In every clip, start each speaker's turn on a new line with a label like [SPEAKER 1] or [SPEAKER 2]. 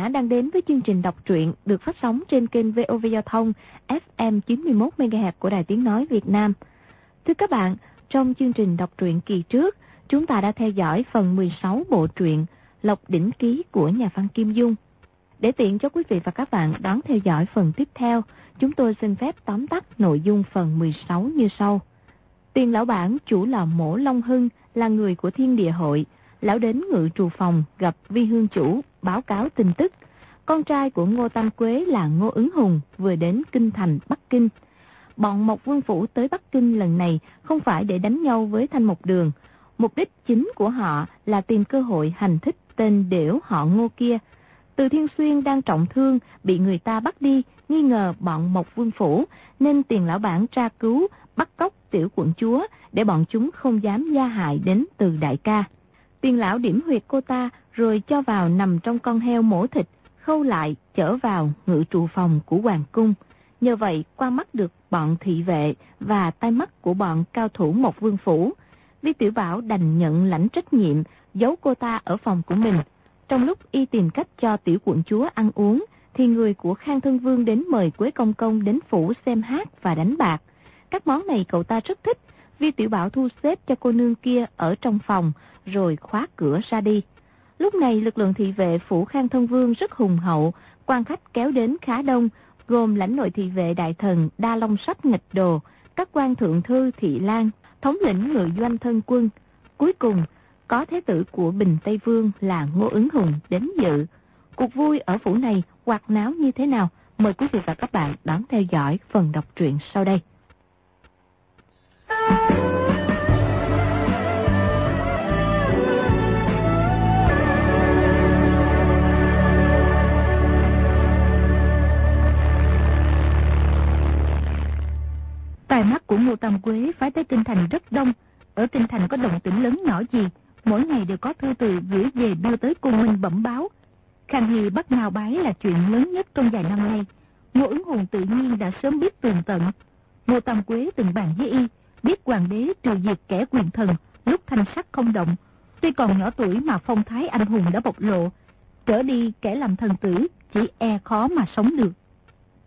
[SPEAKER 1] giả đang đến với chương trình đọc truyện được phát sóng trên kênh VOV Giao thông FM 91MHz của Đài Tiếng Nói Việt Nam. Thưa các bạn, trong chương trình đọc truyện kỳ trước, chúng ta đã theo dõi phần 16 bộ truyện Lộc Đỉnh Ký của nhà văn Kim Dung. Để tiện cho quý vị và các bạn đón theo dõi phần tiếp theo, chúng tôi xin phép tóm tắt nội dung phần 16 như sau. Tiền lão bản chủ là mổ Long Hưng là người của thiên địa hội, lão đến ngự trù phòng gặp vi hương chủ, báo cáo tin tức. Con trai của Ngô Tam Quế là Ngô Ứng Hùng vừa đến Kinh Thành, Bắc Kinh. Bọn Mộc Vương Phủ tới Bắc Kinh lần này không phải để đánh nhau với Thanh Mộc Đường. Mục đích chính của họ là tìm cơ hội hành thích tên đểu họ Ngô kia. Từ Thiên Xuyên đang trọng thương, bị người ta bắt đi, nghi ngờ bọn Mộc Vương Phủ, nên tiền lão bản tra cứu, bắt cóc tiểu quận chúa để bọn chúng không dám gia hại đến từ đại ca. Tiền lão điểm huyệt cô ta rồi cho vào nằm trong con heo mổ thịt, khâu lại chở vào ngự trụ phòng của hoàng cung. Nhờ vậy qua mắt được bọn thị vệ và tai mắt của bọn cao thủ một vương phủ. Vi Tiểu Bảo đành nhận lãnh trách nhiệm, giấu cô ta ở phòng của mình. Trong lúc y tìm cách cho tiểu quận chúa ăn uống, thì người của Khang Thân Vương đến mời Quế Công Công đến phủ xem hát và đánh bạc. Các món này cậu ta rất thích, Vi Tiểu Bảo thu xếp cho cô nương kia ở trong phòng, rồi khóa cửa ra đi. Lúc này lực lượng thị vệ phủ Khang Thân Vương rất hùng hậu, quan khách kéo đến khá đông, gồm lãnh nội thị vệ đại thần Đa Long Sách nghịch đồ, các quan thượng thư thị lan, thống lĩnh người doanh thân quân. Cuối cùng, có thế tử của Bình Tây Vương là Ngô Ứng Hùng đến dự. Cuộc vui ở phủ này hoạt náo như thế nào? Mời quý vị và các bạn đón theo dõi phần đọc truyện sau đây. Tài mắt của Ngô Tam Quế phái tới Tinh Thành rất đông. Ở Tinh Thành có động tỉnh lớn nhỏ gì, mỗi ngày đều có thư từ gửi về đưa tới cung minh bẩm báo. Khang Hy bắt ngào bái là chuyện lớn nhất trong vài năm nay. Ngô ứng hồn tự nhiên đã sớm biết tường tận. Ngô Tam Quế từng bàn với y, biết hoàng đế trừ diệt kẻ quyền thần, lúc thanh sắc không động. Tuy còn nhỏ tuổi mà phong thái anh hùng đã bộc lộ, trở đi kẻ làm thần tử chỉ e khó mà sống được.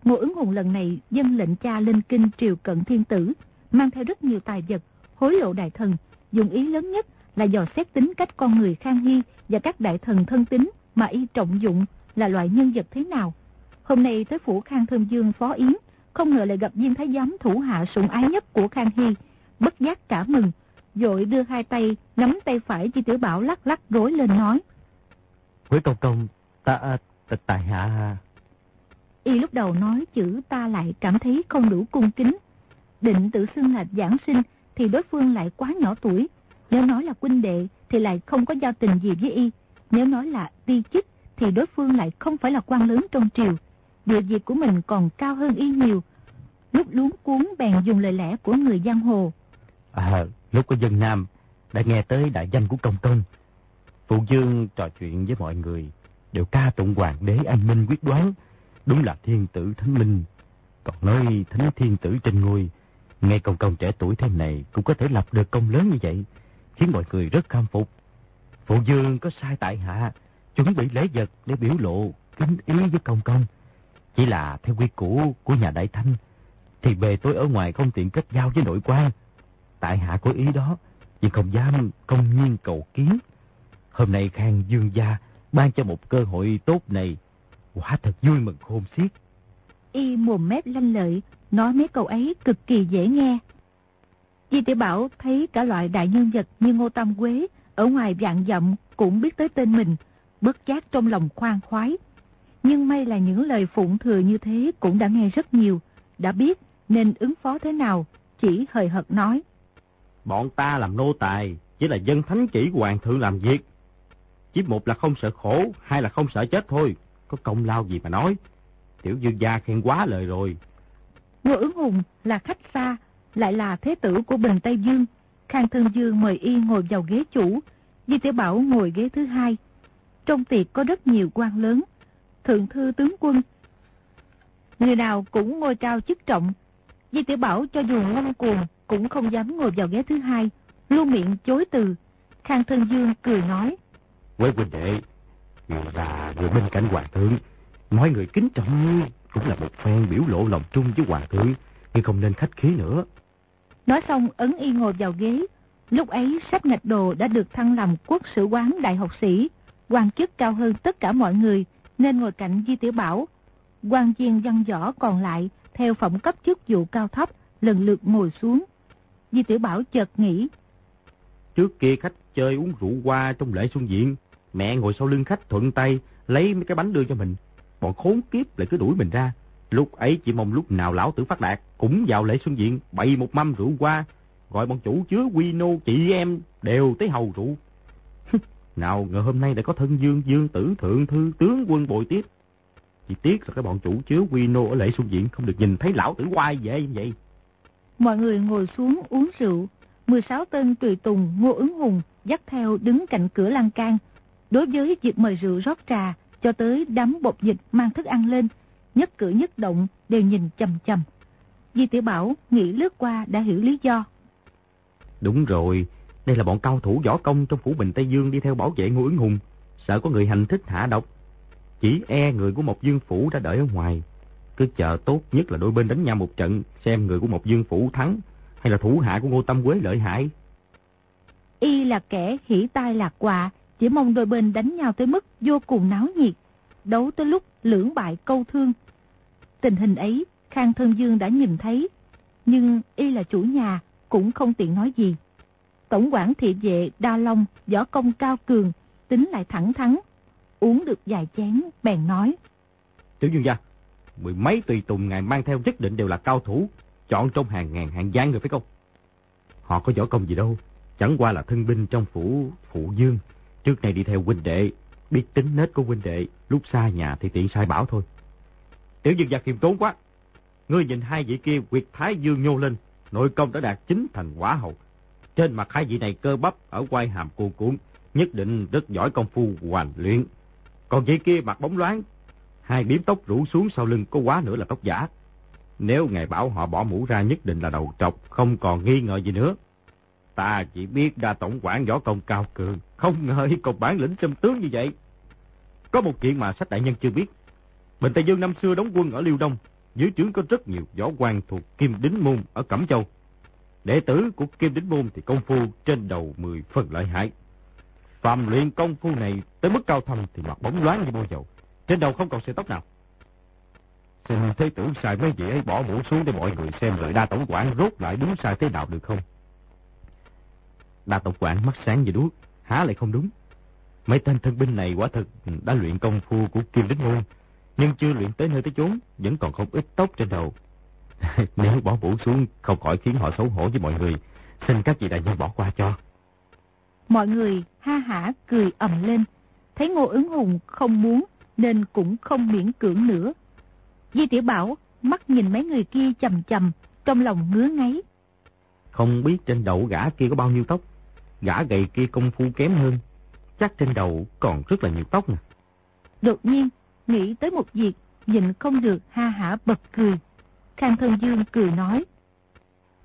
[SPEAKER 1] Ngô ứng hùng lần này dân lệnh cha lên kinh triều cận thiên tử, mang theo rất nhiều tài vật, hối lộ đại thần, dùng ý lớn nhất là dò xét tính cách con người Khang Hy và các đại thần thân tính mà y trọng dụng là loại nhân vật thế nào. Hôm nay tới phủ Khang Thơm Dương phó yến, không ngờ lại gặp viên thái giám thủ hạ sủng ái nhất của Khang Hy, bất giác cả mừng, dội đưa hai tay nắm tay phải Chi Tiểu Bảo lắc lắc rối lên nói.
[SPEAKER 2] Quý công công, ta, ta tại hạ
[SPEAKER 1] Y lúc đầu nói chữ ta lại cảm thấy không đủ cung kính. Định tự xưng là giảng sinh thì đối phương lại quá nhỏ tuổi. Nếu nói là huynh đệ thì lại không có giao tình gì với Y. Nếu nói là ti chức thì đối phương lại không phải là quan lớn trong triều. Địa vị của mình còn cao hơn Y nhiều. Lúc luống cuốn bèn dùng lời lẽ của người giang hồ.
[SPEAKER 2] À, lúc có dân Nam đã nghe tới đại danh của công công. Phụ Dương trò chuyện với mọi người đều ca tụng hoàng đế anh minh quyết đoán Đúng là thiên tử thánh minh. Còn nói thánh thiên tử trên ngôi, ngay công công trẻ tuổi thế này cũng có thể lập được công lớn như vậy, khiến mọi người rất khâm phục. Phụ dương có sai tại hạ, chuẩn bị lễ vật để biểu lộ kính ý với công công. Chỉ là theo quy củ của nhà đại thanh, thì bề tôi ở ngoài không tiện kết giao với nội quan. Tại hạ có ý đó, nhưng không dám công nhiên cầu kiến. Hôm nay Khang Dương Gia ban cho một cơ hội tốt này Quả thật vui mừng khôn xiết.
[SPEAKER 1] Y mồm mép lanh lợi, nói mấy câu ấy cực kỳ dễ nghe. Di tiểu Bảo thấy cả loại đại nhân vật như Ngô Tam Quế ở ngoài vạn dặm cũng biết tới tên mình, bất giác trong lòng khoan khoái. Nhưng may là những lời phụng thừa như thế cũng đã nghe rất nhiều, đã biết nên ứng phó thế nào, chỉ hời hợt nói.
[SPEAKER 2] Bọn ta làm nô tài, chỉ là dân thánh chỉ hoàng thượng làm việc. Chỉ một là không sợ khổ, hai là không sợ chết thôi có công lao gì mà nói. Tiểu dương gia khen quá lời rồi.
[SPEAKER 1] Ngô ứng hùng là khách xa, lại là thế tử của Bình Tây Dương. Khang Thân Dương mời y ngồi vào ghế chủ, Di Tiểu Bảo ngồi ghế thứ hai. Trong tiệc có rất nhiều quan lớn, thượng thư tướng quân. Người nào cũng ngồi cao chức trọng. Di Tiểu Bảo cho dù ngông cuồng cũng không dám ngồi vào ghế thứ hai, luôn miệng chối từ. Khang Thân Dương cười nói.
[SPEAKER 2] Quế huynh đệ, già, người bên cạnh hoàng thượng. Mọi người kính trọng ngươi cũng là một phen biểu lộ lòng trung với hoàng thượng, nhưng không nên khách khí nữa.
[SPEAKER 3] Nói xong ấn y ngồi vào ghế. Lúc ấy sách ngạch đồ đã được thăng làm quốc sử quán đại học sĩ, quan chức cao hơn tất cả mọi người, nên ngồi cạnh Di Tiểu Bảo. quan viên văn võ còn lại, theo phẩm cấp chức vụ cao thấp, lần lượt ngồi xuống. Di Tiểu Bảo chợt nghĩ.
[SPEAKER 2] Trước kia khách chơi uống rượu qua trong lễ xuân diện, mẹ ngồi sau lưng khách thuận tay, lấy mấy cái bánh đưa cho mình. Bọn khốn kiếp lại cứ đuổi mình ra. Lúc ấy chỉ mong lúc nào lão tử phát đạt, cũng vào lễ xuân diện, bày một mâm rượu qua, gọi bọn chủ chứa quy nô chị em đều tới hầu rượu. nào ngờ hôm nay đã có thân dương dương tử thượng thư tướng quân bồi tiếp. Chỉ tiếc là cái bọn chủ chứa quy nô ở lễ xuân diện không được nhìn thấy lão tử quay về như vậy.
[SPEAKER 3] Mọi người ngồi xuống uống rượu. 16 tên tùy tùng Ngô ứng hùng dắt theo đứng cạnh cửa lan can. Đối với việc mời rượu rót trà cho tới đám bột dịch mang thức ăn lên, nhất cử nhất động đều nhìn chầm chầm. Di Tiểu Bảo nghĩ lướt qua đã hiểu lý do.
[SPEAKER 2] Đúng rồi, đây là bọn cao thủ võ công trong phủ Bình Tây Dương đi theo bảo vệ Ngô ứng hùng. Sợ có người hành thích hạ độc. Chỉ e người của một dương phủ đã đợi ở ngoài. Cứ chờ tốt nhất là đôi bên đánh nhau một trận, xem người của một dương phủ thắng, hay là thủ hạ của Ngô Tâm Quế lợi hại.
[SPEAKER 3] Y là kẻ hỉ tai lạc quạ, chỉ mong đôi bên đánh nhau tới mức vô cùng náo nhiệt, đấu tới lúc lưỡng bại câu thương. Tình hình ấy, Khang Thân Dương đã nhìn thấy, nhưng Y là chủ nhà, cũng không tiện nói gì. Tổng quản thị vệ Đa Long, võ công cao cường, tính lại thẳng thắn. Uống được vài chén, bèn nói.
[SPEAKER 2] Tiểu Dương gia, mười mấy tùy tùng ngài mang theo nhất định đều là cao thủ, chọn trong hàng ngàn hàng giang người phải không? Họ có võ công gì đâu, chẳng qua là thân binh trong phủ phụ dương. Trước này đi theo huynh đệ, biết tính nết của huynh đệ, lúc xa nhà thì tiện sai bảo thôi. Tiểu Dương giặc khiêm tốn quá. Ngươi nhìn hai vị kia quyệt thái dương nhô lên, nội công đã đạt chính thành quả hậu. Trên mặt hai vị này cơ bắp ở quai hàm cuồn cuộn, nhất định rất giỏi công phu hoàn luyện. Còn vị kia mặt bóng loáng, hai biếm tóc rủ xuống sau lưng có quá nữa là tóc giả. Nếu ngài bảo họ bỏ mũ ra nhất định là đầu trọc, không còn nghi ngờ gì nữa. Ta chỉ biết đa tổng quản võ công cao cường, không ngờ còn bản lĩnh xâm tướng như vậy. Có một chuyện mà sách đại nhân chưa biết. Bình Tây Dương năm xưa đóng quân ở Liêu Đông, dưới trướng có rất nhiều võ quan thuộc Kim Đính Môn ở Cẩm Châu. Đệ tử của Kim Đính Môn thì công phu trên đầu 10 phần lợi hại. Phạm luyện công phu này tới mức cao thâm thì mặt bóng loáng như bôi dầu. Trên đầu không còn sợi tóc nào. Xin thế tử sai mấy vị ấy bỏ mũ xuống để mọi người xem lời đa tổng quản rốt lại đúng sai thế nào được không? Đa tổng quản mắt sáng như đuốc, há lại không đúng. Mấy tên thân binh này quả thật đã luyện công phu của Kim Đính Môn, nhưng chưa luyện tới nơi tới chốn, vẫn còn không ít tóc trên đầu. Nếu bỏ mũ xuống không khỏi khiến họ xấu hổ với mọi người, xin các vị đại nhân bỏ qua cho.
[SPEAKER 3] Mọi người ha hả cười ầm lên, thấy Ngô ứng hùng không muốn nên cũng không miễn cưỡng nữa. Di Tiểu Bảo mắt nhìn mấy người kia chầm chầm, trong lòng ngứa ngáy.
[SPEAKER 2] Không biết trên đầu gã kia có bao nhiêu tóc, gã gầy kia công phu kém hơn, chắc trên đầu còn rất là nhiều tóc nè.
[SPEAKER 3] Đột nhiên, nghĩ tới một việc, nhìn không được ha hả bật cười. Khang Thân Dương cười nói.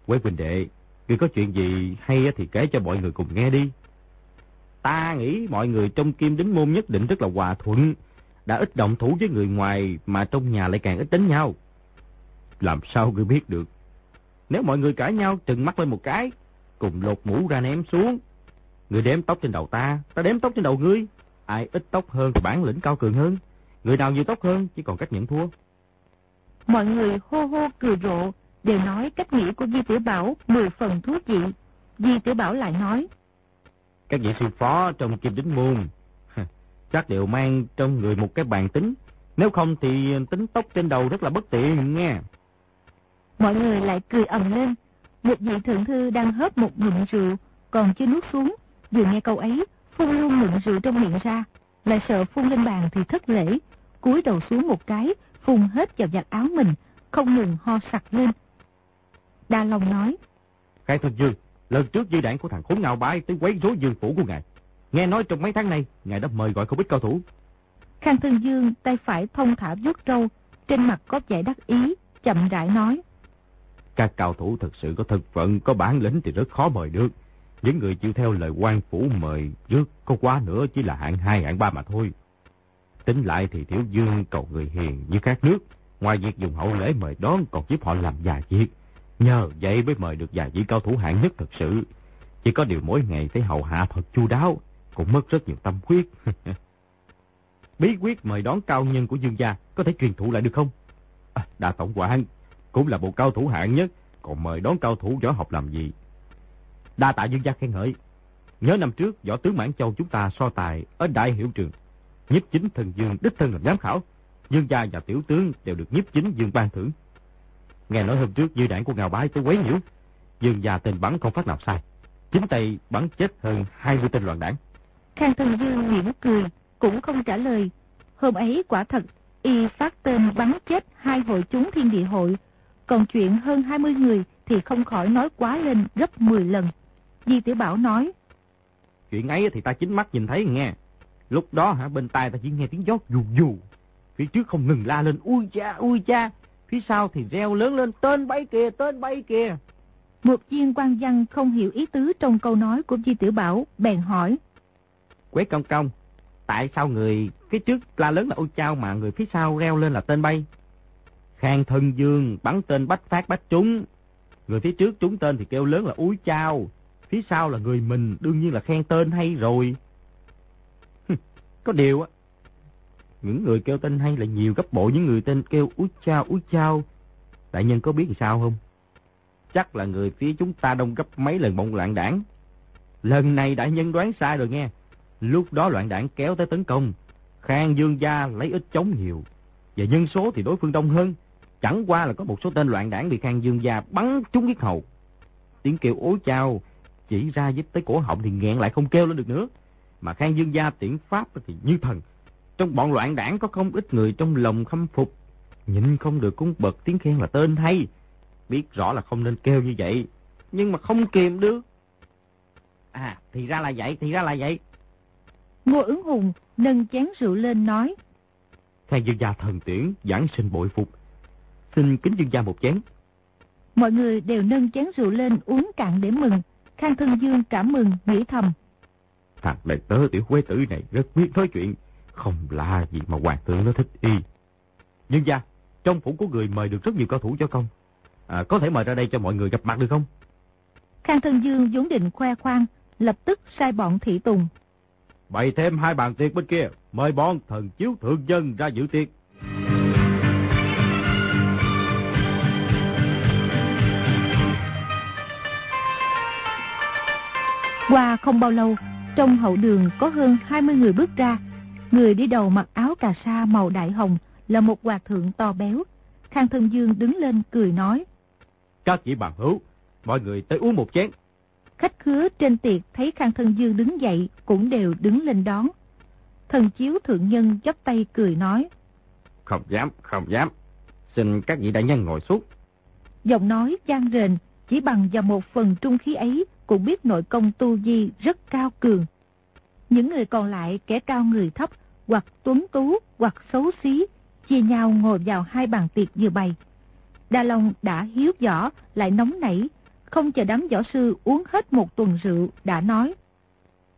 [SPEAKER 2] Quế Quỳnh Đệ, khi có chuyện gì hay thì kể cho mọi người cùng nghe đi. Ta nghĩ mọi người trong kim đính môn nhất định rất là hòa thuận, đã ít động thủ với người ngoài mà trong nhà lại càng ít đánh nhau. Làm sao ngươi biết được? Nếu mọi người cãi nhau trừng mắt lên một cái, cùng lột mũ ra ném xuống. Người đếm tóc trên đầu ta, ta đếm tóc trên đầu ngươi. Ai ít tóc hơn thì bản lĩnh cao cường hơn. Người nào nhiều tóc hơn chỉ còn cách nhận thua.
[SPEAKER 3] Mọi người hô hô cười rộ, đều nói cách nghĩ của Di Tiểu Bảo mười phần thú vị. Di Tiểu Bảo lại nói.
[SPEAKER 2] Các vị sư phó trong kim đính môn, chắc đều mang trong người một cái bàn tính. Nếu không thì tính tóc trên đầu rất là bất tiện nghe.
[SPEAKER 3] Mọi người lại cười ầm lên. Một vị thượng thư đang hớp một ngụm rượu, còn chưa nuốt xuống. Vừa nghe câu ấy, phun luôn ngụm rượu trong miệng ra. Lại sợ phun lên bàn thì thất lễ. cúi đầu xuống một cái, phun hết vào giặt áo mình, không ngừng ho sặc lên. Đa Long nói.
[SPEAKER 2] Khai Thân Dương, lần trước di đảng của thằng khốn ngạo bái tới quấy rối dương phủ của ngài. Nghe nói trong mấy tháng nay, ngài đã mời gọi không ít cao thủ.
[SPEAKER 3] Khang Thân Dương tay phải thông thả vuốt râu, trên mặt có vẻ đắc ý, chậm rãi nói.
[SPEAKER 2] Các cao thủ thật sự có thân phận, có bản lĩnh thì rất khó mời được. Những người chịu theo lời quan phủ mời trước có quá nữa chỉ là hạng hai hạng ba mà thôi. Tính lại thì Tiểu Dương cầu người hiền như các nước. Ngoài việc dùng hậu lễ mời đón còn giúp họ làm vài việc. Nhờ vậy mới mời được vài vị cao thủ hạng nhất thật sự. Chỉ có điều mỗi ngày thấy hầu hạ thật chu đáo, cũng mất rất nhiều tâm huyết. Bí quyết mời đón cao nhân của dương gia có thể truyền thụ lại được không? À, đà tổng Quảng cũng là một cao thủ hạng nhất, còn mời đón cao thủ võ học làm gì? Đa tạ dương gia khen ngợi. Nhớ năm trước, võ tướng Mãn Châu chúng ta so tài ở Đại Hiệu Trường. Nhiếp chính thần dương đích thân làm giám khảo. Dương gia và tiểu tướng đều được nhiếp chính dương ban thưởng. Nghe nói hôm trước dư đảng của Ngào Bái tới quấy nhiễu. Dương gia tên bắn không phát nào sai. Chính tay bắn chết hơn 20 tên loạn đảng.
[SPEAKER 3] Khang Thần Dương mỉm cười, cũng không trả lời. Hôm ấy quả thật, y phát tên bắn chết hai hội chúng thiên địa hội. Còn chuyện hơn 20 người thì không khỏi nói quá lên gấp 10 lần. Di Tiểu Bảo nói.
[SPEAKER 2] Chuyện ấy thì ta chính mắt nhìn thấy nghe. Lúc đó hả bên tai ta chỉ nghe tiếng gió dù dù. Phía trước không ngừng la lên ui cha ui cha. Phía sau thì reo lớn lên tên bay kìa tên bay kìa.
[SPEAKER 3] Một viên quan văn không hiểu ý tứ trong câu nói của Di Tiểu Bảo bèn hỏi.
[SPEAKER 2] Quế công công, tại sao người phía trước la lớn là ôi chao mà người phía sau reo lên là tên bay? Khang thân dương bắn tên bách phát bách trúng. Người phía trước trúng tên thì kêu lớn là úi chao. Phía sau là người mình đương nhiên là khen tên hay rồi. Có điều á, những người kêu tên hay là nhiều gấp bộ những người tên kêu úi chao úi chao. Đại nhân có biết làm sao không? Chắc là người phía chúng ta đông gấp mấy lần bọn loạn đảng. Lần này đại nhân đoán sai rồi nghe. Lúc đó loạn đảng kéo tới tấn công. Khang Dương Gia lấy ít chống nhiều. Về nhân số thì đối phương đông hơn. Chẳng qua là có một số tên loạn đảng bị Khang Dương Gia bắn trúng huyết hầu. Tiếng kêu ối chao chỉ ra giúp tới cổ họng thì nghẹn lại không kêu lên được nữa. Mà Khang Dương Gia tiễn pháp thì như thần. Trong bọn loạn đảng có không ít người trong lòng khâm phục. Nhìn không được cũng bật tiếng khen là tên hay. Biết rõ là không nên kêu như vậy. Nhưng mà không kìm được. À, thì ra là vậy, thì ra là vậy.
[SPEAKER 3] Ngô ứng hùng nâng chén rượu lên nói.
[SPEAKER 2] Khang Dương Gia thần tiễn, giảng sinh bội phục. Xin kính Dương Gia một chén.
[SPEAKER 3] Mọi người đều nâng chén rượu lên uống cạn để mừng. Khang Thân Dương cảm mừng, nghĩ thầm.
[SPEAKER 2] Thằng đệ tớ tiểu quế tử này rất biết nói chuyện. Không lạ gì mà hoàng thượng nó thích y. Dương gia, trong phủ của người mời được rất nhiều cao thủ cho công. À, có thể mời ra đây cho mọi người gặp mặt được không?
[SPEAKER 3] Khang Thân Dương vốn định khoe khoang, lập tức sai bọn thị tùng.
[SPEAKER 2] Bày thêm hai bàn tiệc bên kia, mời bọn thần chiếu thượng dân ra dự tiệc.
[SPEAKER 3] Qua không bao lâu, trong hậu đường có hơn 20 người bước ra. Người đi đầu mặc áo cà sa màu đại hồng là một hòa thượng to béo. Khang Thân Dương đứng lên cười nói.
[SPEAKER 2] Các vị bằng hữu, mọi người tới uống một chén.
[SPEAKER 3] Khách khứa trên tiệc thấy Khang Thân Dương đứng dậy cũng đều đứng lên đón. Thần chiếu thượng nhân chắp tay cười nói.
[SPEAKER 2] Không dám, không dám. Xin các vị đại nhân ngồi xuống.
[SPEAKER 3] Giọng nói gian rền, chỉ bằng vào một phần trung khí ấy cũng biết nội công tu di rất cao cường. Những người còn lại kẻ cao người thấp, hoặc tuấn tú, hoặc xấu xí, chia nhau ngồi vào hai bàn tiệc vừa bày. Đa Long đã hiếu võ, lại nóng nảy, không chờ đám võ sư uống hết một tuần rượu, đã nói.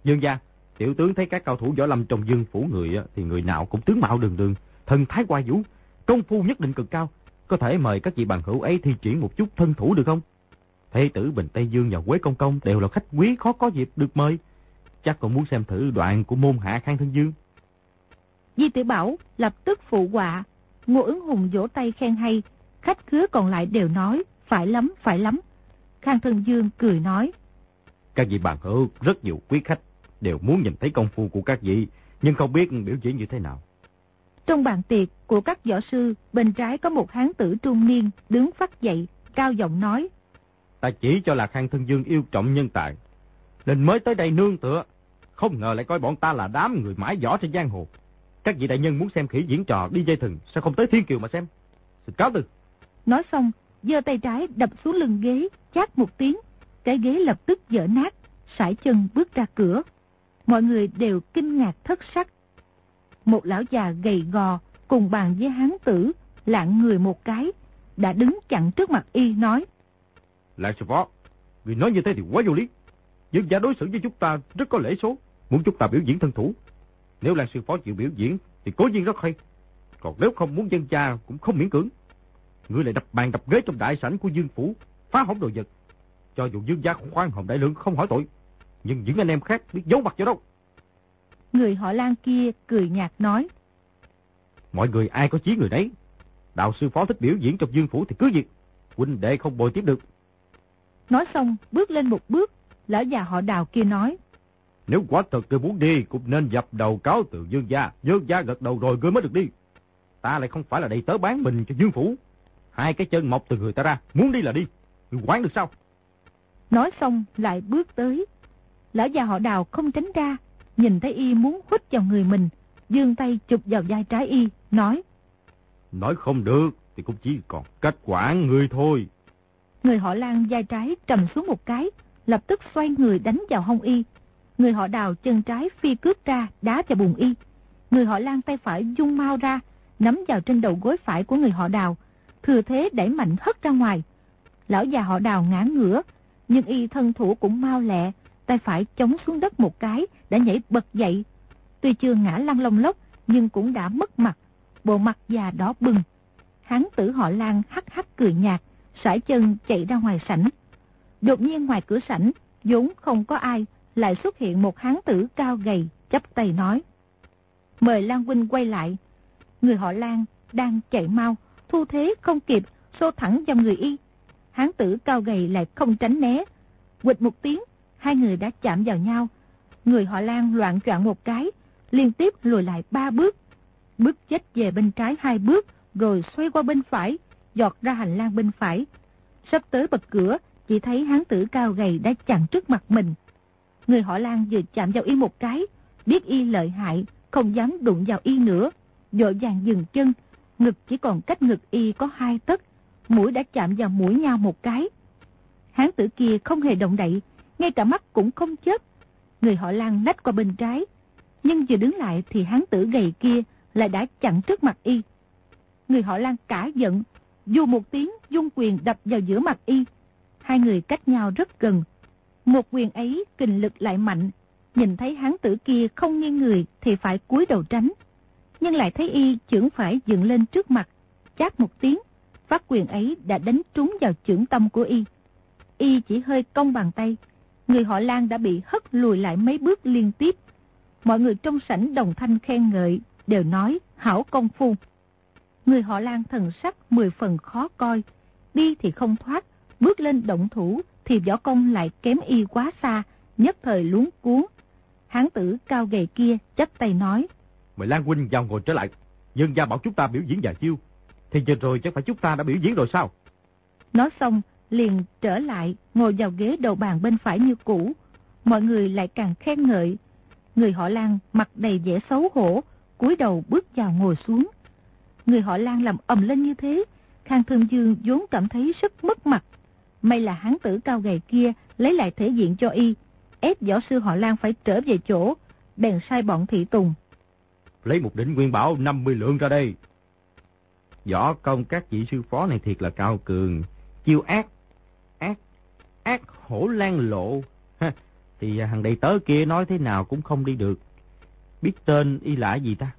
[SPEAKER 2] Dương gia, tiểu tướng thấy các cao thủ võ lâm trong dương phủ người thì người nào cũng tướng mạo đường đường, thần thái qua vũ, công phu nhất định cực cao. Có thể mời các vị bằng hữu ấy thi triển một chút thân thủ được không? Thế tử Bình Tây Dương và Quế Công Công đều là khách quý khó có dịp được mời. Chắc còn muốn xem thử đoạn của môn hạ Khang Thân Dương.
[SPEAKER 3] Di Tử Bảo lập tức phụ họa. Ngô ứng hùng vỗ tay khen hay. Khách khứa còn lại đều nói, phải lắm, phải lắm. Khang Thân Dương cười nói.
[SPEAKER 2] Các vị bạn hữu rất nhiều quý khách đều muốn nhìn thấy công phu của các vị, nhưng không biết biểu diễn như thế nào.
[SPEAKER 3] Trong bàn tiệc của các võ sư, bên trái có một hán tử trung niên đứng phát dậy, cao giọng nói.
[SPEAKER 2] Ta chỉ cho là Khang Thân Dương yêu trọng nhân tài, nên mới tới đây nương tựa. Không ngờ lại coi bọn ta là đám người mãi võ trên giang hồ. Các vị đại nhân muốn xem khỉ diễn trò đi dây thừng, sao không tới Thiên Kiều mà xem? Xin cáo từ.
[SPEAKER 3] Nói xong, giơ tay trái đập xuống lưng ghế, chát một tiếng. Cái ghế lập tức dở nát, sải chân bước ra cửa. Mọi người đều kinh ngạc thất sắc. Một lão già gầy gò cùng bàn với hán tử, lạng người một cái, đã đứng chặn trước mặt y nói.
[SPEAKER 2] Lạc sư phó, người nói như thế thì quá vô lý. Dương gia đối xử với chúng ta rất có lễ số, muốn chúng ta biểu diễn thân thủ. Nếu Lan sư phó chịu biểu diễn, thì cố nhiên rất hay. Còn nếu không muốn dân cha cũng không miễn cưỡng. Ngươi lại đập bàn đập ghế trong đại sảnh của Dương Phủ, phá hỏng đồ vật. Cho dù Dương gia khoan hồng đại lượng không hỏi tội, nhưng những anh em khác biết giấu mặt cho đâu.
[SPEAKER 3] Người họ Lan kia cười nhạt nói.
[SPEAKER 2] Mọi người ai có chí người đấy. Đạo sư phó thích biểu diễn trong Dương Phủ thì cứ việc. Huynh đệ không bồi tiếp được.
[SPEAKER 3] Nói xong, bước lên một bước, lão già họ đào kia nói.
[SPEAKER 2] Nếu quả thật ngươi muốn đi, cũng nên dập đầu cáo từ Dương gia. Dương gia gật đầu rồi ngươi mới được đi. Ta lại không phải là đầy tớ bán mình cho Dương Phủ. Hai cái chân mọc từ người ta ra, muốn đi là đi. Ngươi quán được sao?
[SPEAKER 3] Nói xong lại bước tới. Lão già họ đào không tránh ra, nhìn thấy y muốn hút vào người mình, dương tay chụp vào vai trái y, nói.
[SPEAKER 2] Nói không được, thì cũng chỉ còn cách quản người thôi.
[SPEAKER 3] Người họ Lan vai trái trầm xuống một cái, lập tức xoay người đánh vào hông y. Người họ đào chân trái phi cướp ra, đá vào bụng y. Người họ Lan tay phải dung mau ra, nắm vào trên đầu gối phải của người họ đào, thừa thế đẩy mạnh hất ra ngoài. Lão già họ đào ngã ngửa, nhưng y thân thủ cũng mau lẹ, tay phải chống xuống đất một cái, đã nhảy bật dậy. Tuy chưa ngã lăn lông lốc, nhưng cũng đã mất mặt, bộ mặt già đỏ bừng. Hán tử họ Lan hắc hắc cười nhạt, sải chân chạy ra ngoài sảnh. Đột nhiên ngoài cửa sảnh, vốn không có ai, lại xuất hiện một hán tử cao gầy, chắp tay nói. Mời Lan Huynh quay lại. Người họ Lan đang chạy mau, thu thế không kịp, xô thẳng vào người y. Hán tử cao gầy lại không tránh né. Quịch một tiếng, hai người đã chạm vào nhau. Người họ Lan loạn trọn một cái, liên tiếp lùi lại ba bước. Bước chết về bên trái hai bước, rồi xoay qua bên phải, giọt ra hành lang bên phải. Sắp tới bật cửa, chỉ thấy hán tử cao gầy đã chặn trước mặt mình. Người họ Lan vừa chạm vào y một cái, biết y lợi hại, không dám đụng vào y nữa. Dội vàng dừng chân, ngực chỉ còn cách ngực y có hai tấc, mũi đã chạm vào mũi nhau một cái. Hán tử kia không hề động đậy, ngay cả mắt cũng không chớp. Người họ Lan nách qua bên trái, nhưng vừa đứng lại thì hán tử gầy kia lại đã chặn trước mặt y. Người họ Lan cả giận, dù một tiếng dung quyền đập vào giữa mặt y. Hai người cách nhau rất gần. Một quyền ấy kình lực lại mạnh, nhìn thấy hán tử kia không nghiêng người thì phải cúi đầu tránh. Nhưng lại thấy y chưởng phải dựng lên trước mặt, chát một tiếng, phát quyền ấy đã đánh trúng vào chưởng tâm của y. Y chỉ hơi cong bàn tay, người họ Lan đã bị hất lùi lại mấy bước liên tiếp. Mọi người trong sảnh đồng thanh khen ngợi, đều nói hảo công phu. Người họ Lan thần sắc mười phần khó coi, đi thì không thoát, bước lên động thủ thì võ công lại kém y quá xa, nhất thời luống cuốn. Hán tử cao gầy kia chắp tay nói.
[SPEAKER 2] Mời Lan Huynh vào ngồi trở lại, dân gia bảo chúng ta biểu diễn vài chiêu. Thì giờ rồi chắc phải chúng ta đã biểu diễn rồi sao?
[SPEAKER 3] Nói xong, liền trở lại, ngồi vào ghế đầu bàn bên phải như cũ. Mọi người lại càng khen ngợi. Người họ Lan mặt đầy vẻ xấu hổ, cúi đầu bước vào ngồi xuống. Người họ Lan làm ầm lên như thế, Khang Thương Dương vốn cảm thấy rất mất mặt. May là hán tử cao gầy kia lấy lại thể diện cho y, ép võ sư họ Lan phải trở về chỗ, bèn sai bọn thị tùng.
[SPEAKER 2] Lấy một đỉnh nguyên bảo 50 lượng ra đây. Võ công các vị sư phó này thiệt là cao cường, chiêu ác, ác, ác hổ lan lộ. Ha, thì hàng đầy tớ kia nói thế nào cũng không đi được. Biết tên y lạ gì ta?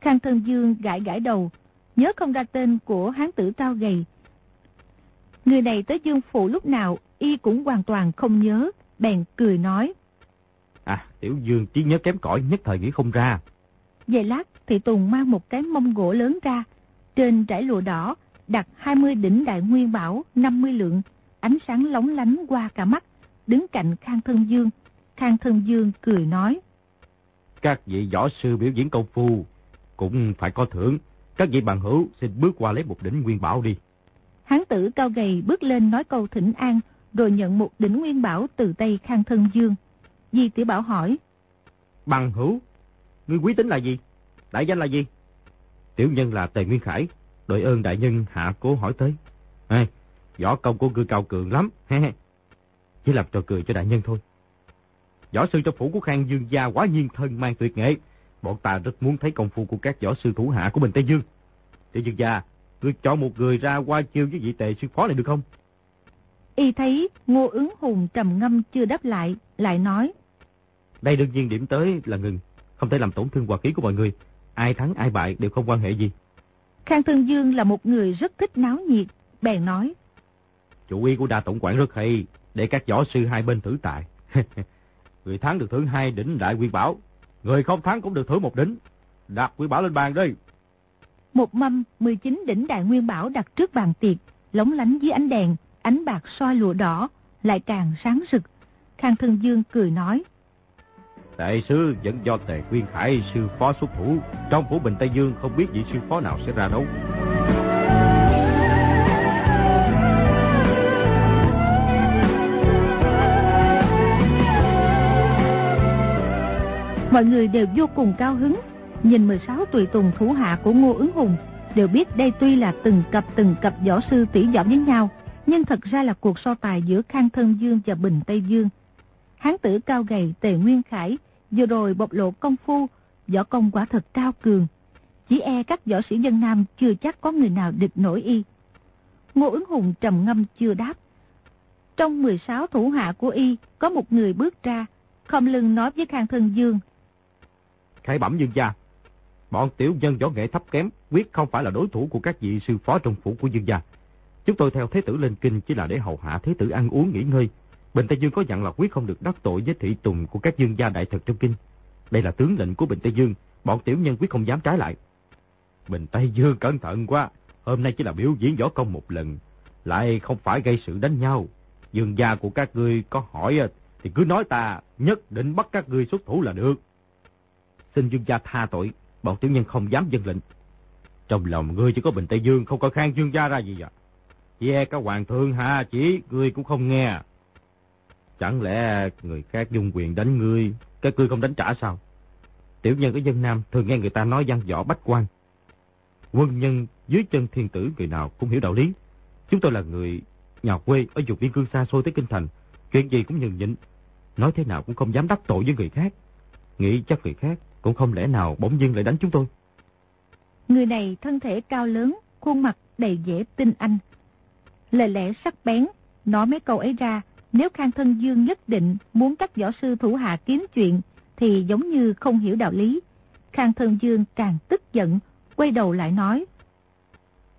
[SPEAKER 3] Khang Thân Dương gãi gãi đầu, nhớ không ra tên của hán tử cao gầy. Người này tới Dương Phụ lúc nào y cũng hoàn toàn không nhớ, bèn cười nói.
[SPEAKER 2] À, Tiểu Dương trí nhớ kém cỏi nhất thời nghĩ không ra.
[SPEAKER 3] Về lát, Thị Tùng mang một cái mông gỗ lớn ra, trên trải lụa đỏ, đặt 20 đỉnh đại nguyên bảo 50 lượng, ánh sáng lóng lánh qua cả mắt, đứng cạnh Khang Thân Dương. Khang Thân Dương cười nói.
[SPEAKER 2] Các vị võ sư biểu diễn công phu cũng phải có thưởng. Các vị bằng hữu xin bước qua lấy một đỉnh nguyên bảo đi.
[SPEAKER 3] Hán tử cao gầy bước lên nói câu thỉnh an, rồi nhận một đỉnh nguyên bảo từ tay Khang Thân Dương. Di Tiểu Bảo hỏi.
[SPEAKER 2] Bằng hữu, ngươi quý tính là gì? Đại danh là gì? Tiểu nhân là Tề Nguyên Khải, đội ơn đại nhân hạ cố hỏi tới. À, võ công của ngươi cao cường lắm, chỉ làm trò cười cho đại nhân thôi. Võ sư trong phủ của Khang Dương gia quá nhiên thân mang tuyệt nghệ. Bọn ta rất muốn thấy công phu của các võ sư thủ hạ của Bình Tây Dương. Tiểu Dương gia, ngươi chọn một người ra qua chiêu với vị tề sư phó này được không?
[SPEAKER 3] Y thấy Ngô ứng hùng trầm ngâm chưa đáp lại, lại nói.
[SPEAKER 2] Đây đương nhiên điểm tới là ngừng, không thể làm tổn thương hòa khí của mọi người. ai thắng ai bại đều không quan hệ gì.
[SPEAKER 3] Khang Thân Dương là một người rất thích náo nhiệt, bèn nói.
[SPEAKER 2] Chủ ý của đa tổng quản rất hay, để các võ sư hai bên thử tài. người thắng được thưởng hai đỉnh đại quy bảo, người không thắng cũng được thưởng một đỉnh. Đặt quy bảo lên bàn đi.
[SPEAKER 3] Một mâm 19 đỉnh đại nguyên bảo đặt trước bàn tiệc, lóng lánh dưới ánh đèn, ánh bạc soi lụa đỏ, lại càng sáng rực. Khang Thân Dương cười nói.
[SPEAKER 2] Đại sứ vẫn do Tề Quyên Khải sư phó xuất thủ. Trong phủ Bình Tây Dương không biết vị sư phó nào sẽ ra đâu.
[SPEAKER 3] Mọi người đều vô cùng cao hứng, nhìn 16 tùy tùng thủ hạ của Ngô Ứng Hùng, đều biết đây tuy là từng cặp từng cặp võ sư tỉ võ với nhau, nhưng thật ra là cuộc so tài giữa Khang Thân Dương và Bình Tây Dương. Hán tử cao gầy Tề Nguyên Khải vừa rồi bộc lộ công phu, võ công quả thật cao cường. Chỉ e các võ sĩ dân Nam chưa chắc có người nào địch nổi y. Ngô ứng hùng trầm ngâm chưa đáp. Trong 16 thủ hạ của y, có một người bước ra, không lưng nói với Khang Thân Dương.
[SPEAKER 2] Khải bẩm dương gia, bọn tiểu nhân võ nghệ thấp kém, quyết không phải là đối thủ của các vị sư phó trong phủ của dương gia. Chúng tôi theo thế tử lên kinh chỉ là để hầu hạ thế tử ăn uống nghỉ ngơi, Bình Tây Dương có dặn là quyết không được đắc tội với thị tùng của các dương gia đại thực trong kinh. Đây là tướng lệnh của Bình Tây Dương, bọn tiểu nhân quyết không dám trái lại. Bình Tây Dương cẩn thận quá, hôm nay chỉ là biểu diễn võ công một lần, lại không phải gây sự đánh nhau. Dương gia của các ngươi có hỏi thì cứ nói ta nhất định bắt các ngươi xuất thủ là được. Xin dương gia tha tội, bọn tiểu nhân không dám dân lệnh. Trong lòng ngươi chỉ có Bình Tây Dương, không có khang dương gia ra gì vậy? Ve các hoàng thượng hạ chỉ, ngươi cũng không nghe. À? Chẳng lẽ người khác dung quyền đánh ngươi, các ngươi không đánh trả sao? Tiểu nhân ở dân Nam thường nghe người ta nói văn võ bách quan. Quân nhân dưới chân thiên tử người nào cũng hiểu đạo lý. Chúng tôi là người nhà quê ở vùng biên cương xa xôi tới kinh thành. Chuyện gì cũng nhường nhịn. Nói thế nào cũng không dám đắc tội với người khác. Nghĩ chắc người khác cũng không lẽ nào bỗng dưng lại đánh chúng tôi.
[SPEAKER 3] Người này thân thể cao lớn, khuôn mặt đầy vẻ tinh anh. Lời lẽ sắc bén, nói mấy câu ấy ra nếu Khang Thân Dương nhất định muốn các võ sư thủ hạ kiếm chuyện, thì giống như không hiểu đạo lý. Khang Thân Dương càng tức giận, quay đầu lại nói.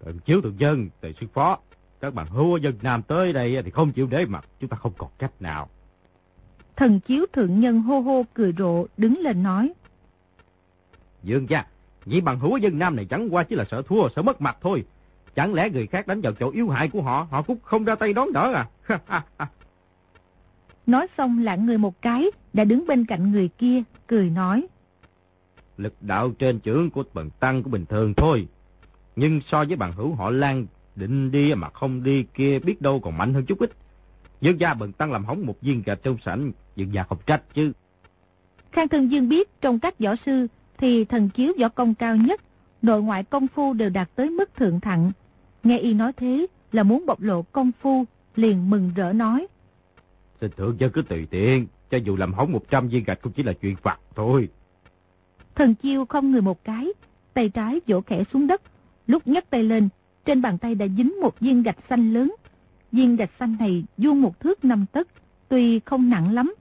[SPEAKER 2] Thần chiếu thượng dân, tề sư phó, các bạn hưu dân Nam tới đây thì không chịu để mặt, chúng ta không còn cách nào.
[SPEAKER 3] Thần chiếu thượng nhân hô hô cười rộ, đứng lên nói.
[SPEAKER 2] Dương gia, vậy bằng hữu dân Nam này chẳng qua chỉ là sợ thua, sợ mất mặt thôi. Chẳng lẽ người khác đánh vào chỗ yếu hại của họ, họ cũng không ra tay đón đỡ à?
[SPEAKER 3] Nói xong lạng người một cái, đã đứng bên cạnh người kia, cười nói.
[SPEAKER 2] Lực đạo trên trưởng của bần tăng của bình thường thôi. Nhưng so với bằng hữu họ Lan định đi mà không đi kia biết đâu còn mạnh hơn chút ít. Dương gia bần tăng làm hỏng một viên gạch trong sảnh, dương gia không trách chứ.
[SPEAKER 3] Khang Thân Dương biết trong các võ sư thì thần chiếu võ công cao nhất, nội ngoại công phu đều đạt tới mức thượng thặng. Nghe y nói thế là muốn bộc lộ công phu, liền mừng rỡ nói.
[SPEAKER 2] Xin thượng dân cứ tùy tiện, cho dù làm hỏng 100 viên gạch cũng chỉ là chuyện phạt thôi.
[SPEAKER 3] Thần chiêu không người một cái, tay trái vỗ khẽ xuống đất, lúc nhấc tay lên, trên bàn tay đã dính một viên gạch xanh lớn. Viên gạch xanh này vuông một thước năm tấc, tuy không nặng lắm,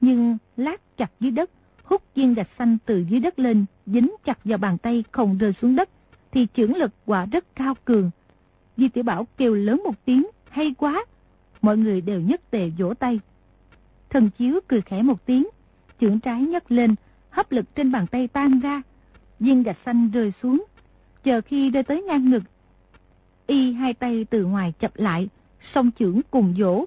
[SPEAKER 3] nhưng lát chặt dưới đất, hút viên gạch xanh từ dưới đất lên, dính chặt vào bàn tay không rơi xuống đất, thì trưởng lực quả rất cao cường. Di tiểu Bảo kêu lớn một tiếng, hay quá, mọi người đều nhất tề vỗ tay. Thần chiếu cười khẽ một tiếng, chưởng trái nhấc lên, hấp lực trên bàn tay tan ra, viên gạch xanh rơi xuống, chờ khi rơi tới ngang ngực. Y hai tay từ ngoài chập lại, song chưởng cùng vỗ,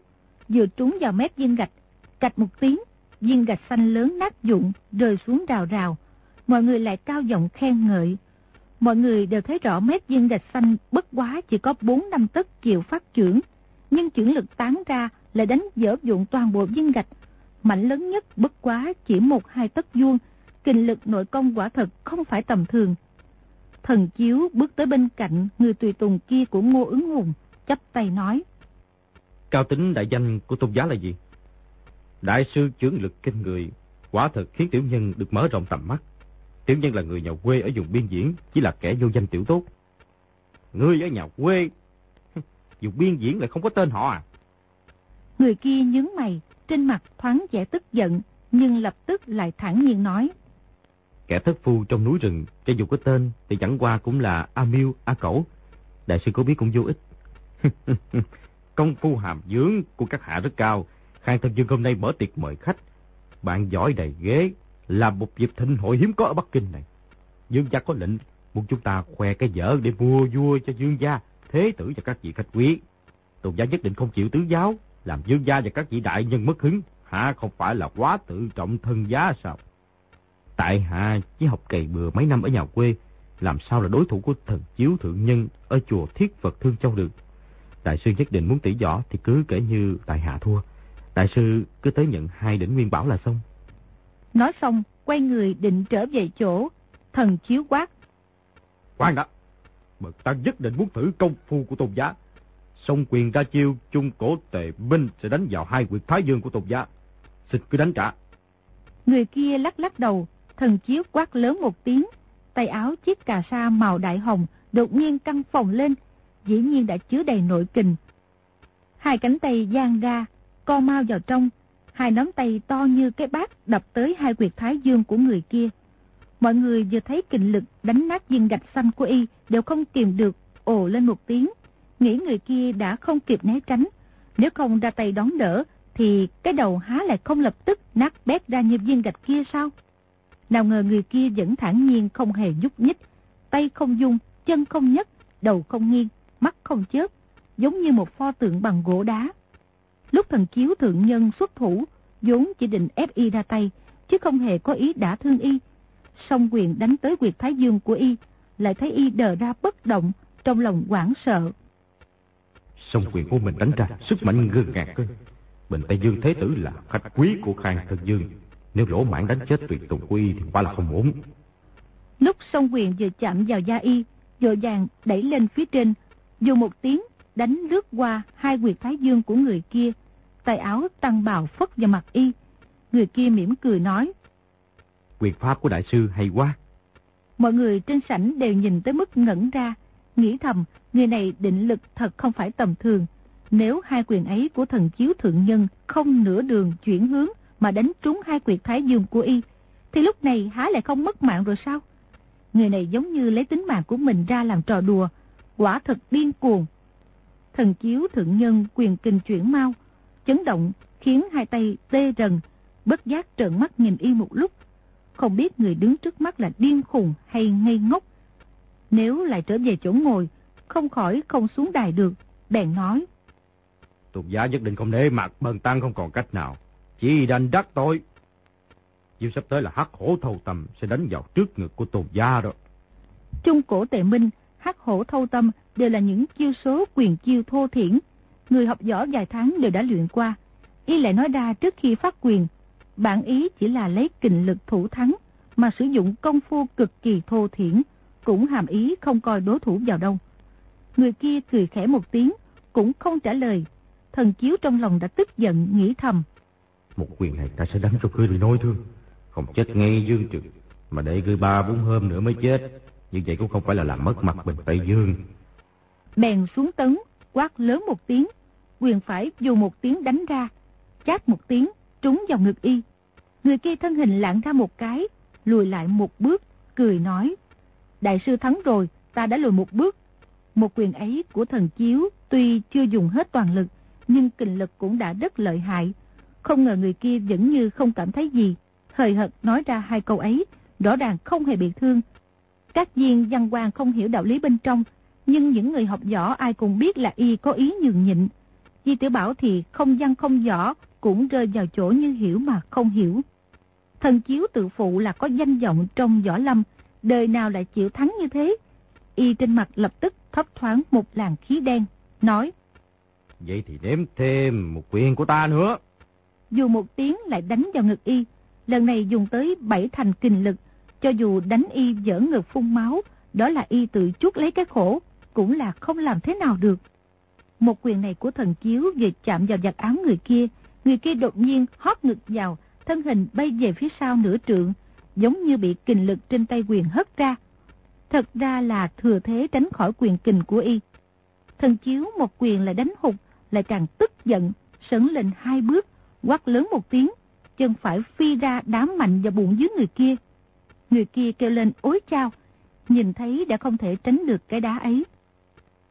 [SPEAKER 3] vừa trúng vào mép viên gạch, cạch một tiếng, viên gạch xanh lớn nát dụng rơi xuống rào rào. Mọi người lại cao giọng khen ngợi. Mọi người đều thấy rõ mép viên gạch xanh bất quá chỉ có 4 năm tấc chịu phát trưởng, nhưng chuyển lực tán ra lại đánh dở dụng toàn bộ viên gạch. Mạnh lớn nhất bất quá chỉ một hai tấc vuông, kinh lực nội công quả thật không phải tầm thường. Thần chiếu bước tới bên cạnh người tùy tùng kia của Ngô ứng hùng, chắp tay nói.
[SPEAKER 2] Cao tính đại danh của tôn giá là gì? Đại sư chưởng lực kinh người, quả thật khiến tiểu nhân được mở rộng tầm mắt. Tiểu nhân là người nhà quê ở vùng biên diễn, chỉ là kẻ vô danh tiểu tốt. Ngươi ở nhà quê dù biên diễn lại không có tên họ à.
[SPEAKER 3] Người kia nhướng mày, trên mặt thoáng vẻ tức giận, nhưng lập tức lại thẳng nhiên nói.
[SPEAKER 2] Kẻ thất phu trong núi rừng, cho dù có tên thì chẳng qua cũng là A Miêu, A Cẩu. Đại sư có biết cũng vô ích. Công phu hàm dưỡng của các hạ rất cao. Khang Thân Dương hôm nay mở tiệc mời khách. Bạn giỏi đầy ghế, là một dịp thịnh hội hiếm có ở Bắc Kinh này. Dương gia có lệnh, muốn chúng ta khoe cái dở để mua vua cho Dương gia, thế tử và các vị khách quý. Tôn gia nhất định không chịu tứ giáo, làm Dương gia và các vị đại nhân mất hứng. Hả không phải là quá tự trọng thân giá sao? Tại hạ chỉ học cày bừa mấy năm ở nhà quê, làm sao là đối thủ của thần chiếu thượng nhân ở chùa Thiết Phật Thương Châu được. Đại sư nhất định muốn tỉ võ thì cứ kể như tại hạ thua. Đại sư cứ tới nhận hai đỉnh nguyên bảo là xong.
[SPEAKER 3] Nói xong, quay người định trở về chỗ, thần chiếu quát.
[SPEAKER 2] Khoan đã, bậc ta nhất định muốn thử công phu của tôn giá. Song quyền ra chiêu, trung cổ tề binh sẽ đánh vào hai quyệt thái dương của tôn giá. Xin cứ đánh trả.
[SPEAKER 3] Người kia lắc lắc đầu, thần chiếu quát lớn một tiếng. Tay áo chiếc cà sa màu đại hồng đột nhiên căng phồng lên, dĩ nhiên đã chứa đầy nội kình. Hai cánh tay giang ra, co mau vào trong, hai nắm tay to như cái bát đập tới hai quyệt thái dương của người kia. Mọi người vừa thấy kình lực đánh nát viên gạch xanh của y đều không kìm được, ồ lên một tiếng. Nghĩ người kia đã không kịp né tránh. Nếu không ra tay đón đỡ, thì cái đầu há lại không lập tức nát bét ra như viên gạch kia sao? Nào ngờ người kia vẫn thản nhiên không hề nhúc nhích, tay không dung, chân không nhấc, đầu không nghiêng, mắt không chớp, giống như một pho tượng bằng gỗ đá. Lúc thần chiếu thượng nhân xuất thủ, vốn chỉ định ép y ra tay, chứ không hề có ý đả thương y. Song quyền đánh tới quyệt thái dương của y, lại thấy y đờ ra bất động, trong lòng hoảng sợ.
[SPEAKER 2] Song quyền của mình đánh ra, sức mạnh ngơ ngạt cơ. Bình Tây Dương Thế Tử là khách quý của Khang Thân Dương. Nếu lỗ mãn đánh chết tuyệt tùng của y thì quả là không ổn.
[SPEAKER 3] Lúc song quyền vừa chạm vào da y, dội vàng đẩy lên phía trên, dù một tiếng đánh lướt qua hai quyệt thái dương của người kia, tay áo tăng bào phất vào mặt y. Người kia mỉm cười nói.
[SPEAKER 2] Quyền pháp của đại sư hay quá.
[SPEAKER 3] Mọi người trên sảnh đều nhìn tới mức ngẩn ra, nghĩ thầm người này định lực thật không phải tầm thường. Nếu hai quyền ấy của thần chiếu thượng nhân không nửa đường chuyển hướng mà đánh trúng hai quyệt thái dương của y, thì lúc này há lại không mất mạng rồi sao? Người này giống như lấy tính mạng của mình ra làm trò đùa, quả thật điên cuồng. Thần chiếu thượng nhân quyền kinh chuyển mau, chấn động khiến hai tay tê rần, bất giác trợn mắt nhìn y một lúc. Không biết người đứng trước mắt là điên khùng hay ngây ngốc. Nếu lại trở về chỗ ngồi, không khỏi không xuống đài được, bèn nói.
[SPEAKER 2] Tục giá nhất định không để mặt bần tăng không còn cách nào. Chỉ đành đắc tội. Nhưng sắp tới là hắc hổ thâu tâm sẽ đánh vào trước ngực của tôn gia đó.
[SPEAKER 3] Trung cổ tệ minh, hắc hổ thâu tâm đều là những chiêu số quyền chiêu thô thiển. Người học võ vài tháng đều đã luyện qua. Y lại nói ra trước khi phát quyền, bản ý chỉ là lấy kình lực thủ thắng, mà sử dụng công phu cực kỳ thô thiển, cũng hàm ý không coi đối thủ vào đâu. Người kia cười khẽ một tiếng, cũng không trả lời. Thần chiếu trong lòng đã tức giận, nghĩ thầm.
[SPEAKER 2] Một quyền này ta sẽ đánh cho ngươi bị nôi thương. Không chết ngay dương trực, mà để ngươi ba bốn hôm nữa mới chết. Như vậy cũng không phải là làm mất mặt Bình Tây Dương.
[SPEAKER 3] Bèn xuống tấn, quát lớn một tiếng, quyền phải dù một tiếng đánh ra, chát một tiếng, trúng vào ngực y. Người kia thân hình lạng ra một cái, lùi lại một bước, cười nói. Đại sư thắng rồi, ta đã lùi một bước. Một quyền ấy của thần chiếu tuy chưa dùng hết toàn lực, nhưng kình lực cũng đã rất lợi hại. Không ngờ người kia vẫn như không cảm thấy gì. Hời hợt nói ra hai câu ấy, rõ ràng không hề bị thương. Các viên văn quan không hiểu đạo lý bên trong, nhưng những người học võ ai cũng biết là y có ý nhường nhịn. Di tiểu Bảo thì không văn không võ, cũng rơi vào chỗ như hiểu mà không hiểu. Thần chiếu tự phụ là có danh vọng trong võ lâm, đời nào lại chịu thắng như thế. Y trên mặt lập tức thấp thoáng một làn khí đen, nói.
[SPEAKER 2] Vậy thì đếm thêm một quyền của ta nữa.
[SPEAKER 3] Dù một tiếng lại đánh vào ngực y, lần này dùng tới bảy thành kinh lực, cho dù đánh y dở ngực phun máu, đó là y tự chuốt lấy cái khổ, cũng là không làm thế nào được. Một quyền này của thần chiếu vừa chạm vào giặt áo người kia, người kia đột nhiên hót ngực vào, thân hình bay về phía sau nửa trượng, giống như bị kình lực trên tay quyền hất ra. Thật ra là thừa thế tránh khỏi quyền kình của y. Thần chiếu một quyền lại đánh hụt, lại càng tức giận, sấn lên hai bước, quát lớn một tiếng, chân phải phi ra đám mạnh vào bụng dưới người kia. Người kia kêu lên ối chao, nhìn thấy đã không thể tránh được cái đá ấy.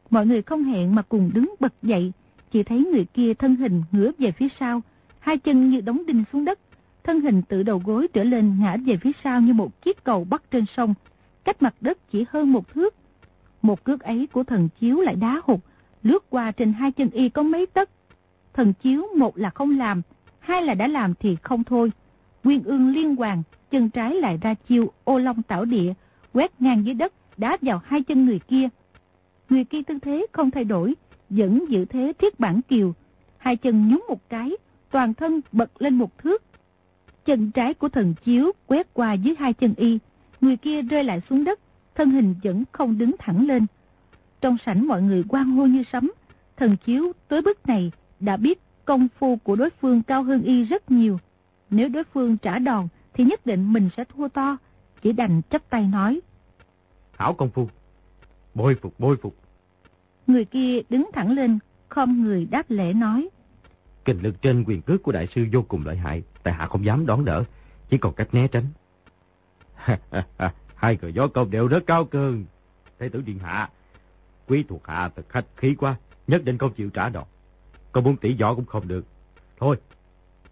[SPEAKER 3] Mọi người không hẹn mà cùng đứng bật dậy, chỉ thấy người kia thân hình ngửa về phía sau, hai chân như đóng đinh xuống đất, thân hình tự đầu gối trở lên ngã về phía sau như một chiếc cầu bắt trên sông, cách mặt đất chỉ hơn một thước. Một cước ấy của thần chiếu lại đá hụt, lướt qua trên hai chân y có mấy tấc. Thần chiếu một là không làm, hai là đã làm thì không thôi. Nguyên ương liên hoàng, chân trái lại ra chiêu ô long tảo địa, quét ngang dưới đất, đá vào hai chân người kia. Người kia tư thế không thay đổi, vẫn giữ thế thiết bản kiều. Hai chân nhúng một cái, toàn thân bật lên một thước. Chân trái của thần chiếu quét qua dưới hai chân y, người kia rơi lại xuống đất, thân hình vẫn không đứng thẳng lên. Trong sảnh mọi người quan hô như sấm, thần chiếu tới bước này đã biết công phu của đối phương cao hơn y rất nhiều. Nếu đối phương trả đòn thì nhất định mình sẽ thua to, chỉ đành chấp tay nói.
[SPEAKER 2] Hảo công phu, bôi phục bôi phục.
[SPEAKER 3] Người kia đứng thẳng lên, không người đáp lễ nói.
[SPEAKER 2] Kinh lực trên quyền cước của đại sư vô cùng lợi hại, tại hạ không dám đón đỡ, chỉ còn cách né tránh. Hai người gió công đều rất cao cường. Thế tử điện hạ, quý thuộc hạ thật khách khí quá, nhất định không chịu trả đòn. Còn muốn tỷ võ cũng không được. Thôi,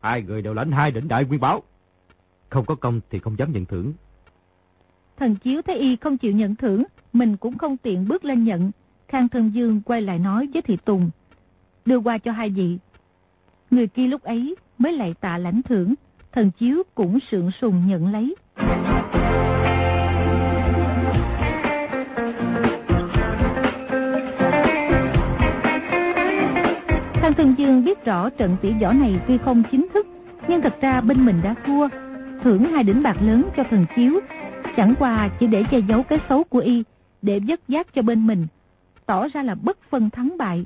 [SPEAKER 2] hai người đều lãnh hai đỉnh đại nguyên báo. Không có công thì không dám nhận thưởng.
[SPEAKER 3] Thần chiếu thấy y không chịu nhận thưởng, mình cũng không tiện bước lên nhận. Khang Thân Dương quay lại nói với Thị Tùng, đưa qua cho hai vị. Người kia lúc ấy mới lại tạ lãnh thưởng, thần chiếu cũng sượng sùng nhận lấy. Khang Thân Dương biết rõ trận tỷ võ này tuy không chính thức, nhưng thật ra bên mình đã thua. Thưởng hai đỉnh bạc lớn cho thần chiếu, chẳng qua chỉ để che giấu cái xấu của y, để vất giác cho bên mình, tỏ ra là bất phân thắng bại.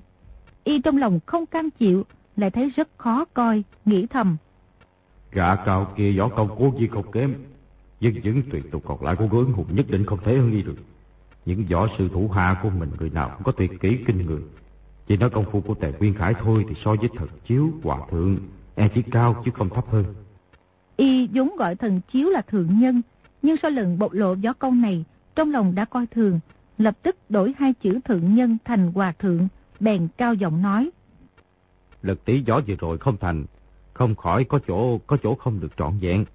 [SPEAKER 3] Y trong lòng không cam chịu, lại thấy rất khó coi, nghĩ thầm.
[SPEAKER 2] Gã cao kia võ công cố gì không kém, dân dứng tuyệt tục còn lại của gối hùng nhất định không thể hơn y được. Những võ sư thủ hạ của mình người nào cũng có tuyệt kỹ kinh người. Chỉ nói công phu của Tề Quyên Khải thôi thì so với thần chiếu, hòa thượng, e chỉ cao chứ không thấp hơn.
[SPEAKER 3] Y vốn gọi thần chiếu là thượng nhân, nhưng sau lần bộc lộ gió công này, trong lòng đã coi thường, lập tức đổi hai chữ thượng nhân thành hòa thượng, bèn cao giọng nói.
[SPEAKER 2] Lực tí gió vừa rồi không thành, không khỏi có chỗ có chỗ không được trọn vẹn.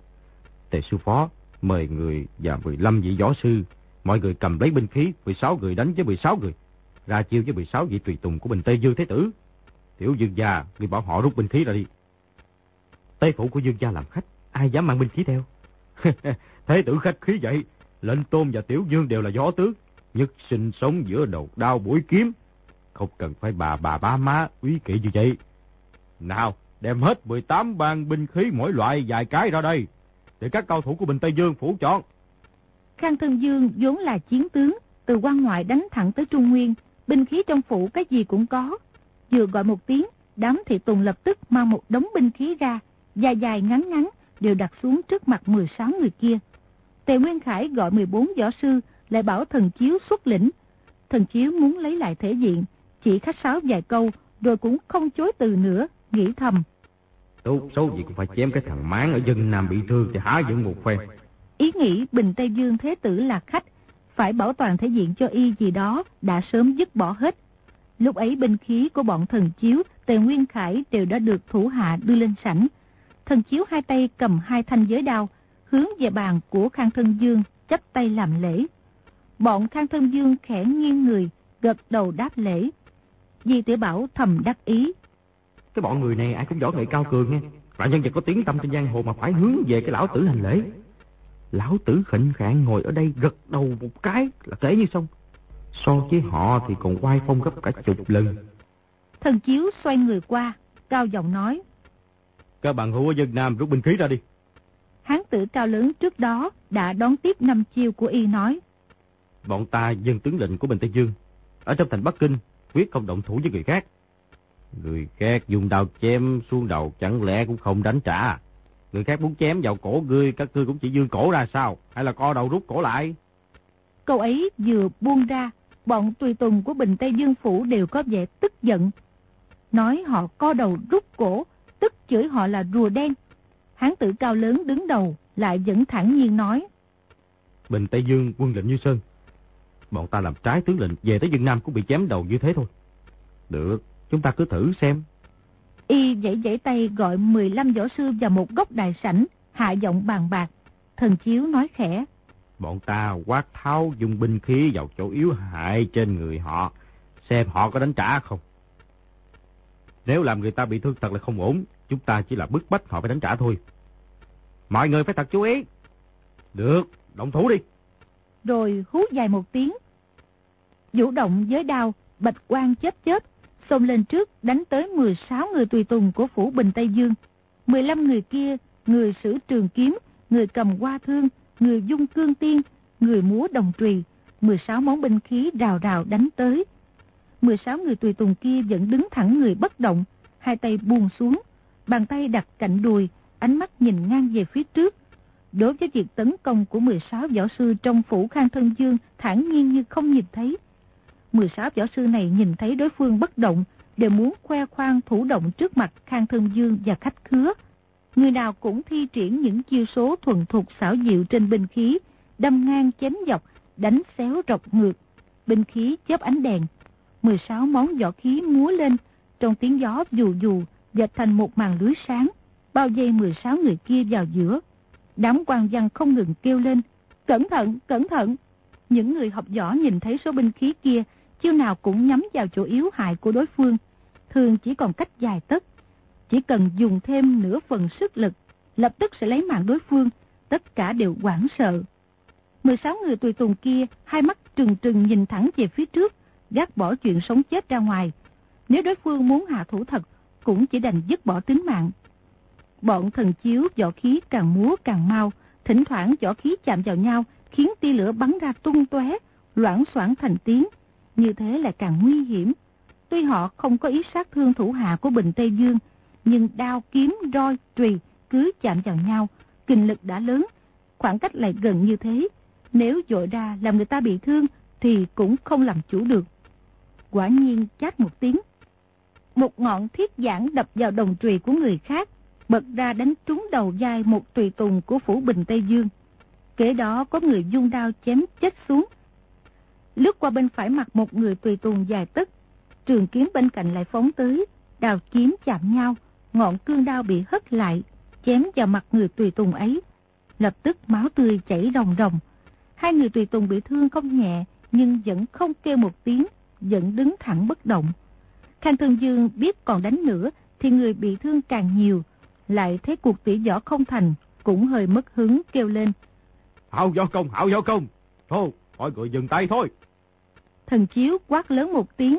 [SPEAKER 2] Tề sư phó mời người và 15 vị võ sư, mọi người cầm lấy binh khí, 16 người đánh với 16 người, ra chiêu với 16 vị tùy tùng của Bình Tây Dương Thế Tử. Tiểu Dương gia, người bảo họ rút binh khí ra đi. Tây phủ của Dương gia làm khách, ai dám mang binh khí theo? Thế tử khách khí vậy, lệnh tôn và Tiểu Dương đều là võ tướng, nhất sinh sống giữa đầu đao mũi kiếm. Không cần phải bà bà ba má quý kỵ như vậy. Nào, đem hết 18 bàn binh khí mỗi loại vài cái ra đây, để các cao thủ của Bình Tây Dương phủ chọn.
[SPEAKER 3] Khang Thân Dương vốn là chiến tướng, từ quan ngoại đánh thẳng tới Trung Nguyên, binh khí trong phủ cái gì cũng có. Vừa gọi một tiếng, đám thị tùng lập tức mang một đống binh khí ra, dài dài ngắn ngắn, đều đặt xuống trước mặt 16 người kia. Tề Nguyên Khải gọi 14 võ sư, lại bảo thần chiếu xuất lĩnh. Thần chiếu muốn lấy lại thể diện, chỉ khách sáo vài câu, rồi cũng không chối từ nữa, nghĩ thầm.
[SPEAKER 2] Tốt xấu gì cũng phải chém cái thằng máng ở dân Nam bị thương thì há dựng một phen.
[SPEAKER 3] Ý nghĩ Bình Tây Dương Thế Tử là khách, phải bảo toàn thể diện cho y gì đó, đã sớm dứt bỏ hết. Lúc ấy binh khí của bọn thần chiếu, Tề Nguyên Khải đều đã được thủ hạ đưa lên sảnh. Thần chiếu hai tay cầm hai thanh giới đao, hướng về bàn của Khang Thân Dương, chấp tay làm lễ. Bọn Khang Thân Dương khẽ nghiêng người, gật đầu đáp lễ. Di tiểu Bảo thầm đắc ý.
[SPEAKER 2] Cái bọn người này ai cũng võ nghệ cao cường nghe. Và nhân vật có tiếng tâm trên giang hồ mà phải hướng về cái lão tử hành lễ. Lão tử khệnh khạng ngồi ở đây gật đầu một cái là kể như xong. So với họ thì còn quay phong gấp cả chục lần.
[SPEAKER 3] Thần chiếu xoay người qua, cao giọng nói.
[SPEAKER 2] Các bạn hữu ở dân Nam rút binh khí ra đi.
[SPEAKER 3] Hán tử cao lớn trước đó đã đón tiếp năm chiêu của y nói.
[SPEAKER 2] Bọn ta dân tướng lệnh của Bình Tây Dương. Ở trong thành Bắc Kinh, quyết không động thủ với người khác. Người khác dùng đào chém xuống đầu chẳng lẽ cũng không đánh trả. Người khác muốn chém vào cổ ngươi, các ngươi cũng chỉ dương cổ ra sao? Hay là co đầu rút cổ lại?
[SPEAKER 3] Câu ấy vừa buông ra, bọn tùy tùng của Bình Tây Dương Phủ đều có vẻ tức giận. Nói họ co đầu rút cổ, tức chửi họ là rùa đen. Hán tử cao lớn đứng đầu, lại vẫn thẳng nhiên nói.
[SPEAKER 2] Bình Tây Dương quân lệnh Như Sơn. Bọn ta làm trái tướng lệnh về tới dân Nam cũng bị chém đầu như thế thôi. Được, chúng ta cứ thử xem.
[SPEAKER 3] Y dãy dãy tay gọi 15 võ sư vào một góc đại sảnh, hạ giọng bàn bạc. Thần Chiếu nói khẽ.
[SPEAKER 2] Bọn ta quát tháo dùng binh khí vào chỗ yếu hại trên người họ, xem họ có đánh trả không. Nếu làm người ta bị thương thật là không ổn, chúng ta chỉ là bức bách họ phải đánh trả thôi. Mọi người phải thật chú ý. Được, động thủ đi.
[SPEAKER 3] Rồi hú dài một tiếng. Vũ động với đao, bạch quan chết chết, xông lên trước đánh tới 16 người tùy tùng của phủ Bình Tây Dương. 15 người kia, người sử trường kiếm, người cầm hoa thương, người dung cương tiên, người múa đồng trùy, 16 món binh khí rào rào đánh tới. 16 người tùy tùng kia vẫn đứng thẳng người bất động, hai tay buông xuống, bàn tay đặt cạnh đùi, ánh mắt nhìn ngang về phía trước. Đối với việc tấn công của 16 võ sư trong phủ Khang Thân Dương thản nhiên như không nhìn thấy. 16 võ sư này nhìn thấy đối phương bất động, đều muốn khoe khoang thủ động trước mặt Khang Thân Dương và khách khứa. Người nào cũng thi triển những chiêu số thuần thục xảo diệu trên binh khí, đâm ngang chém dọc, đánh xéo rọc ngược. Binh khí chớp ánh đèn, 16 món võ khí múa lên, trong tiếng gió dù dù, dệt thành một màn lưới sáng, bao dây 16 người kia vào giữa. Đám quan văn không ngừng kêu lên, cẩn thận, cẩn thận. Những người học võ nhìn thấy số binh khí kia, chiêu nào cũng nhắm vào chỗ yếu hại của đối phương, thường chỉ còn cách dài tất. Chỉ cần dùng thêm nửa phần sức lực, lập tức sẽ lấy mạng đối phương, tất cả đều quảng sợ. 16 người tùy tùng kia, hai mắt trừng trừng nhìn thẳng về phía trước, gác bỏ chuyện sống chết ra ngoài. Nếu đối phương muốn hạ thủ thật, cũng chỉ đành dứt bỏ tính mạng. Bọn thần chiếu võ khí càng múa càng mau, thỉnh thoảng võ khí chạm vào nhau, khiến tia lửa bắn ra tung tóe, loãng xoảng thành tiếng. Như thế là càng nguy hiểm. Tuy họ không có ý sát thương thủ hạ của Bình Tây Dương, nhưng đao kiếm, roi, trùy cứ chạm vào nhau, kinh lực đã lớn, khoảng cách lại gần như thế. Nếu dội ra làm người ta bị thương thì cũng không làm chủ được. Quả nhiên chát một tiếng. Một ngọn thiết giảng đập vào đồng trùy của người khác, bật ra đánh trúng đầu vai một tùy tùng của phủ Bình Tây Dương. Kế đó có người dung đao chém chết xuống. Lướt qua bên phải mặt một người tùy tùng dài tức, trường kiếm bên cạnh lại phóng tới, đào kiếm chạm nhau, ngọn cương đao bị hất lại, chém vào mặt người tùy tùng ấy. Lập tức máu tươi chảy ròng ròng. Hai người tùy tùng bị thương không nhẹ, nhưng vẫn không kêu một tiếng, vẫn đứng thẳng bất động. Khang Thương Dương biết còn đánh nữa thì người bị thương càng nhiều, lại thấy cuộc tỉ võ không thành, cũng hơi mất hứng kêu lên.
[SPEAKER 2] Hảo võ công, hảo võ công, thôi, mọi người dừng tay thôi.
[SPEAKER 3] Thần chiếu quát lớn một tiếng,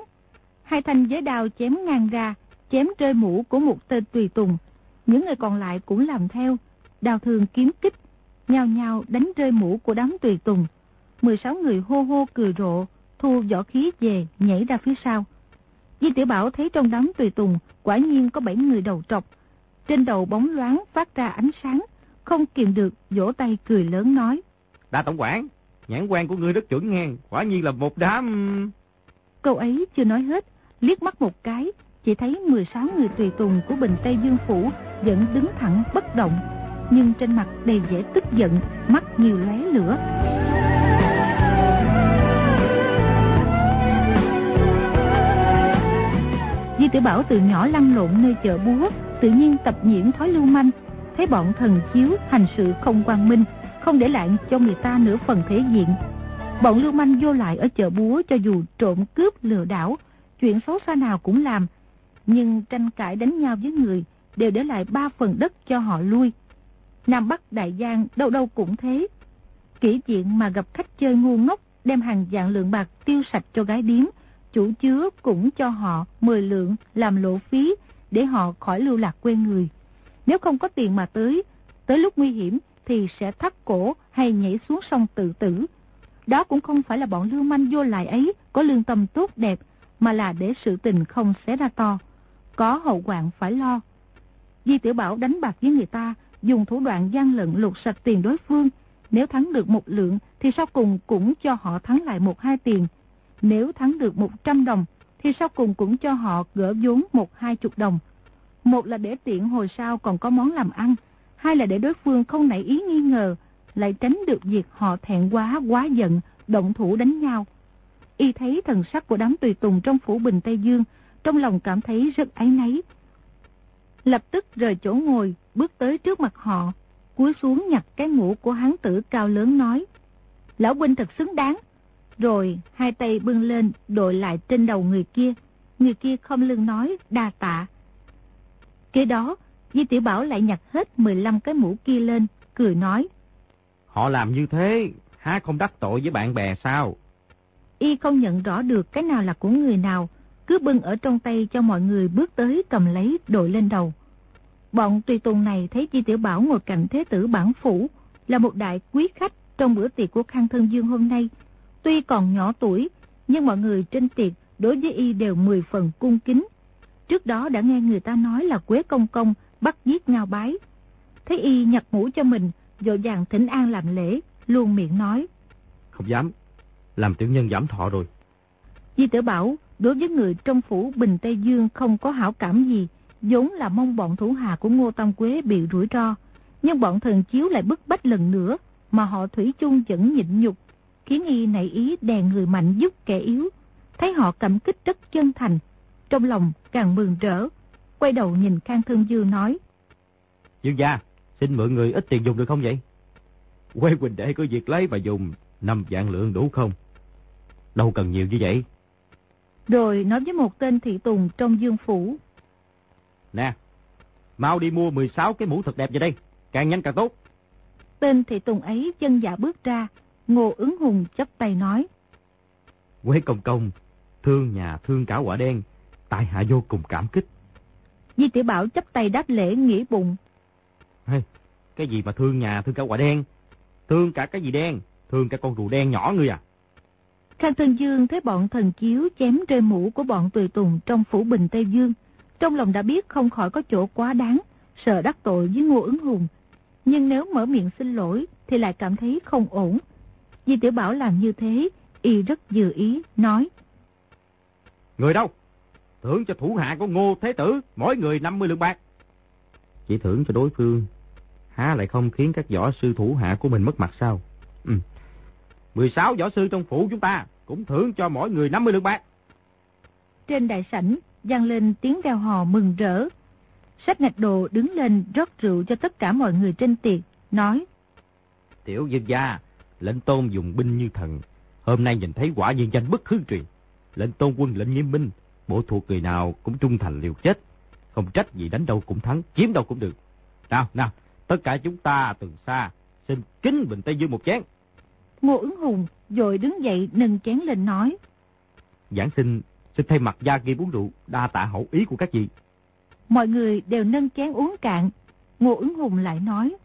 [SPEAKER 3] hai thanh giới đao chém ngang ra, chém rơi mũ của một tên tùy tùng. Những người còn lại cũng làm theo, đào thường kiếm kích, nhao nhao đánh rơi mũ của đám tùy tùng. 16 người hô hô cười rộ, thu võ khí về, nhảy ra phía sau. Di tiểu Bảo thấy trong đám tùy tùng, quả nhiên có 7 người đầu trọc. Trên đầu bóng loáng phát ra ánh sáng, không kiềm được, vỗ tay cười lớn nói.
[SPEAKER 2] Đa tổng quản, nhãn quan của ngươi rất chuẩn ngang, quả nhiên là một đám...
[SPEAKER 3] Câu ấy chưa nói hết, liếc mắt một cái, chỉ thấy 16 người tùy tùng của Bình Tây Dương Phủ vẫn đứng thẳng bất động, nhưng trên mặt đầy vẻ tức giận, mắt như lóe lửa. Di Tử Bảo từ nhỏ lăn lộn nơi chợ búa, tự nhiên tập nhiễm thói lưu manh, thấy bọn thần chiếu hành sự không quang minh, không để lại cho người ta nửa phần thể diện. Bọn lưu manh vô lại ở chợ búa cho dù trộm cướp lừa đảo, chuyện xấu xa nào cũng làm, nhưng tranh cãi đánh nhau với người đều để lại ba phần đất cho họ lui. Nam Bắc Đại Giang đâu đâu cũng thế. Kỷ chuyện mà gặp khách chơi ngu ngốc đem hàng dạng lượng bạc tiêu sạch cho gái điếm, chủ chứa cũng cho họ 10 lượng làm lộ phí để họ khỏi lưu lạc quê người. Nếu không có tiền mà tới, tới lúc nguy hiểm thì sẽ thắt cổ hay nhảy xuống sông tự tử. Đó cũng không phải là bọn lưu manh vô lại ấy có lương tâm tốt đẹp, mà là để sự tình không xé ra to. Có hậu hoạn phải lo. Di Tiểu Bảo đánh bạc với người ta, dùng thủ đoạn gian lận lục sạch tiền đối phương. Nếu thắng được một lượng thì sau cùng cũng cho họ thắng lại một hai tiền. Nếu thắng được 100 đồng, thì sau cùng cũng cho họ gỡ vốn một hai chục đồng. Một là để tiện hồi sau còn có món làm ăn, hai là để đối phương không nảy ý nghi ngờ, lại tránh được việc họ thẹn quá quá giận, động thủ đánh nhau. Y thấy thần sắc của đám tùy tùng trong phủ Bình Tây Dương, trong lòng cảm thấy rất áy náy. Lập tức rời chỗ ngồi, bước tới trước mặt họ, cúi xuống nhặt cái mũ của hán tử cao lớn nói. Lão huynh thật xứng đáng. Rồi hai tay bưng lên đội lại trên đầu người kia. Người kia không lưng nói đa tạ. Kế đó, Di Tiểu Bảo lại nhặt hết 15 cái mũ kia lên, cười nói.
[SPEAKER 2] Họ làm như thế, há không đắc tội với bạn bè sao?
[SPEAKER 3] Y không nhận rõ được cái nào là của người nào, cứ bưng ở trong tay cho mọi người bước tới cầm lấy đội lên đầu. Bọn tùy tùng này thấy Di Tiểu Bảo ngồi cạnh thế tử bản phủ, là một đại quý khách trong bữa tiệc của Khang Thân Dương hôm nay. Tuy còn nhỏ tuổi, nhưng mọi người trên tiệc đối với y đều mười phần cung kính. Trước đó đã nghe người ta nói là Quế Công Công bắt giết ngao bái. Thấy y nhặt mũ cho mình, dội dàng thỉnh an làm lễ, luôn miệng nói.
[SPEAKER 2] Không dám, làm tiểu nhân giảm thọ rồi.
[SPEAKER 3] Di tử bảo, đối với người trong phủ Bình Tây Dương không có hảo cảm gì, vốn là mong bọn thủ hạ của Ngô Tam Quế bị rủi ro. Nhưng bọn thần chiếu lại bức bách lần nữa, mà họ thủy chung vẫn nhịn nhục, khiến y nảy ý đè người mạnh giúp kẻ yếu. Thấy họ cảm kích rất chân thành, trong lòng càng mừng rỡ, quay đầu nhìn Khang Thân Dương nói.
[SPEAKER 2] Dương gia, xin mượn người ít tiền dùng được không vậy? Quê Quỳnh Đệ có việc lấy mà dùng, năm vạn lượng đủ không? Đâu cần nhiều như vậy.
[SPEAKER 3] Rồi nói với một tên thị tùng trong dương phủ.
[SPEAKER 2] Nè, mau đi mua 16 cái mũ thật đẹp về đây, càng nhanh càng tốt.
[SPEAKER 3] Tên thị tùng ấy chân dạ bước ra, ngô ứng hùng chấp tay nói.
[SPEAKER 2] Quế công công, thương nhà thương cả quả đen, tại hạ vô cùng cảm kích.
[SPEAKER 3] Di tiểu Bảo chấp tay đáp lễ nghĩ bụng.
[SPEAKER 2] Hey, cái gì mà thương nhà thương cả quả đen, thương cả cái gì đen, thương cả con rùa đen nhỏ ngươi à.
[SPEAKER 3] Khang Thân Dương thấy bọn thần chiếu chém rơi mũ của bọn tùy tùng trong phủ Bình Tây Dương. Trong lòng đã biết không khỏi có chỗ quá đáng, sợ đắc tội với Ngô ứng hùng. Nhưng nếu mở miệng xin lỗi thì lại cảm thấy không ổn. Di Tiểu Bảo làm như thế, y rất dự ý, nói.
[SPEAKER 2] Người đâu? Thưởng cho thủ hạ của Ngô Thế Tử, mỗi người 50 lượng bạc. Chỉ thưởng cho đối phương, há lại không khiến các võ sư thủ hạ của mình mất mặt sao? Ừ. 16 võ sư trong phủ chúng ta cũng thưởng cho mỗi người 50 lượng bạc.
[SPEAKER 3] Trên đại sảnh, vang lên tiếng đeo hò mừng rỡ. Sách ngạch đồ đứng lên rót rượu cho tất cả mọi người trên tiệc, nói.
[SPEAKER 2] Tiểu dân gia, lệnh tôn dùng binh như thần. Hôm nay nhìn thấy quả nhân danh bất hư truyền. Lệnh tôn quân lệnh nghiêm minh, bộ thuộc người nào cũng trung thành liều chết. Không trách gì đánh đâu cũng thắng, chiếm đâu cũng được. Nào, nào, tất cả chúng ta từ xa, xin kính Bình Tây Dương một chén.
[SPEAKER 3] Ngô ứng hùng rồi đứng dậy nâng chén lên nói.
[SPEAKER 2] Giảng sinh xin thay mặt gia kim uống rượu, đa tạ hậu ý của các vị.
[SPEAKER 3] Mọi người đều nâng chén uống cạn. Ngô ứng hùng lại nói.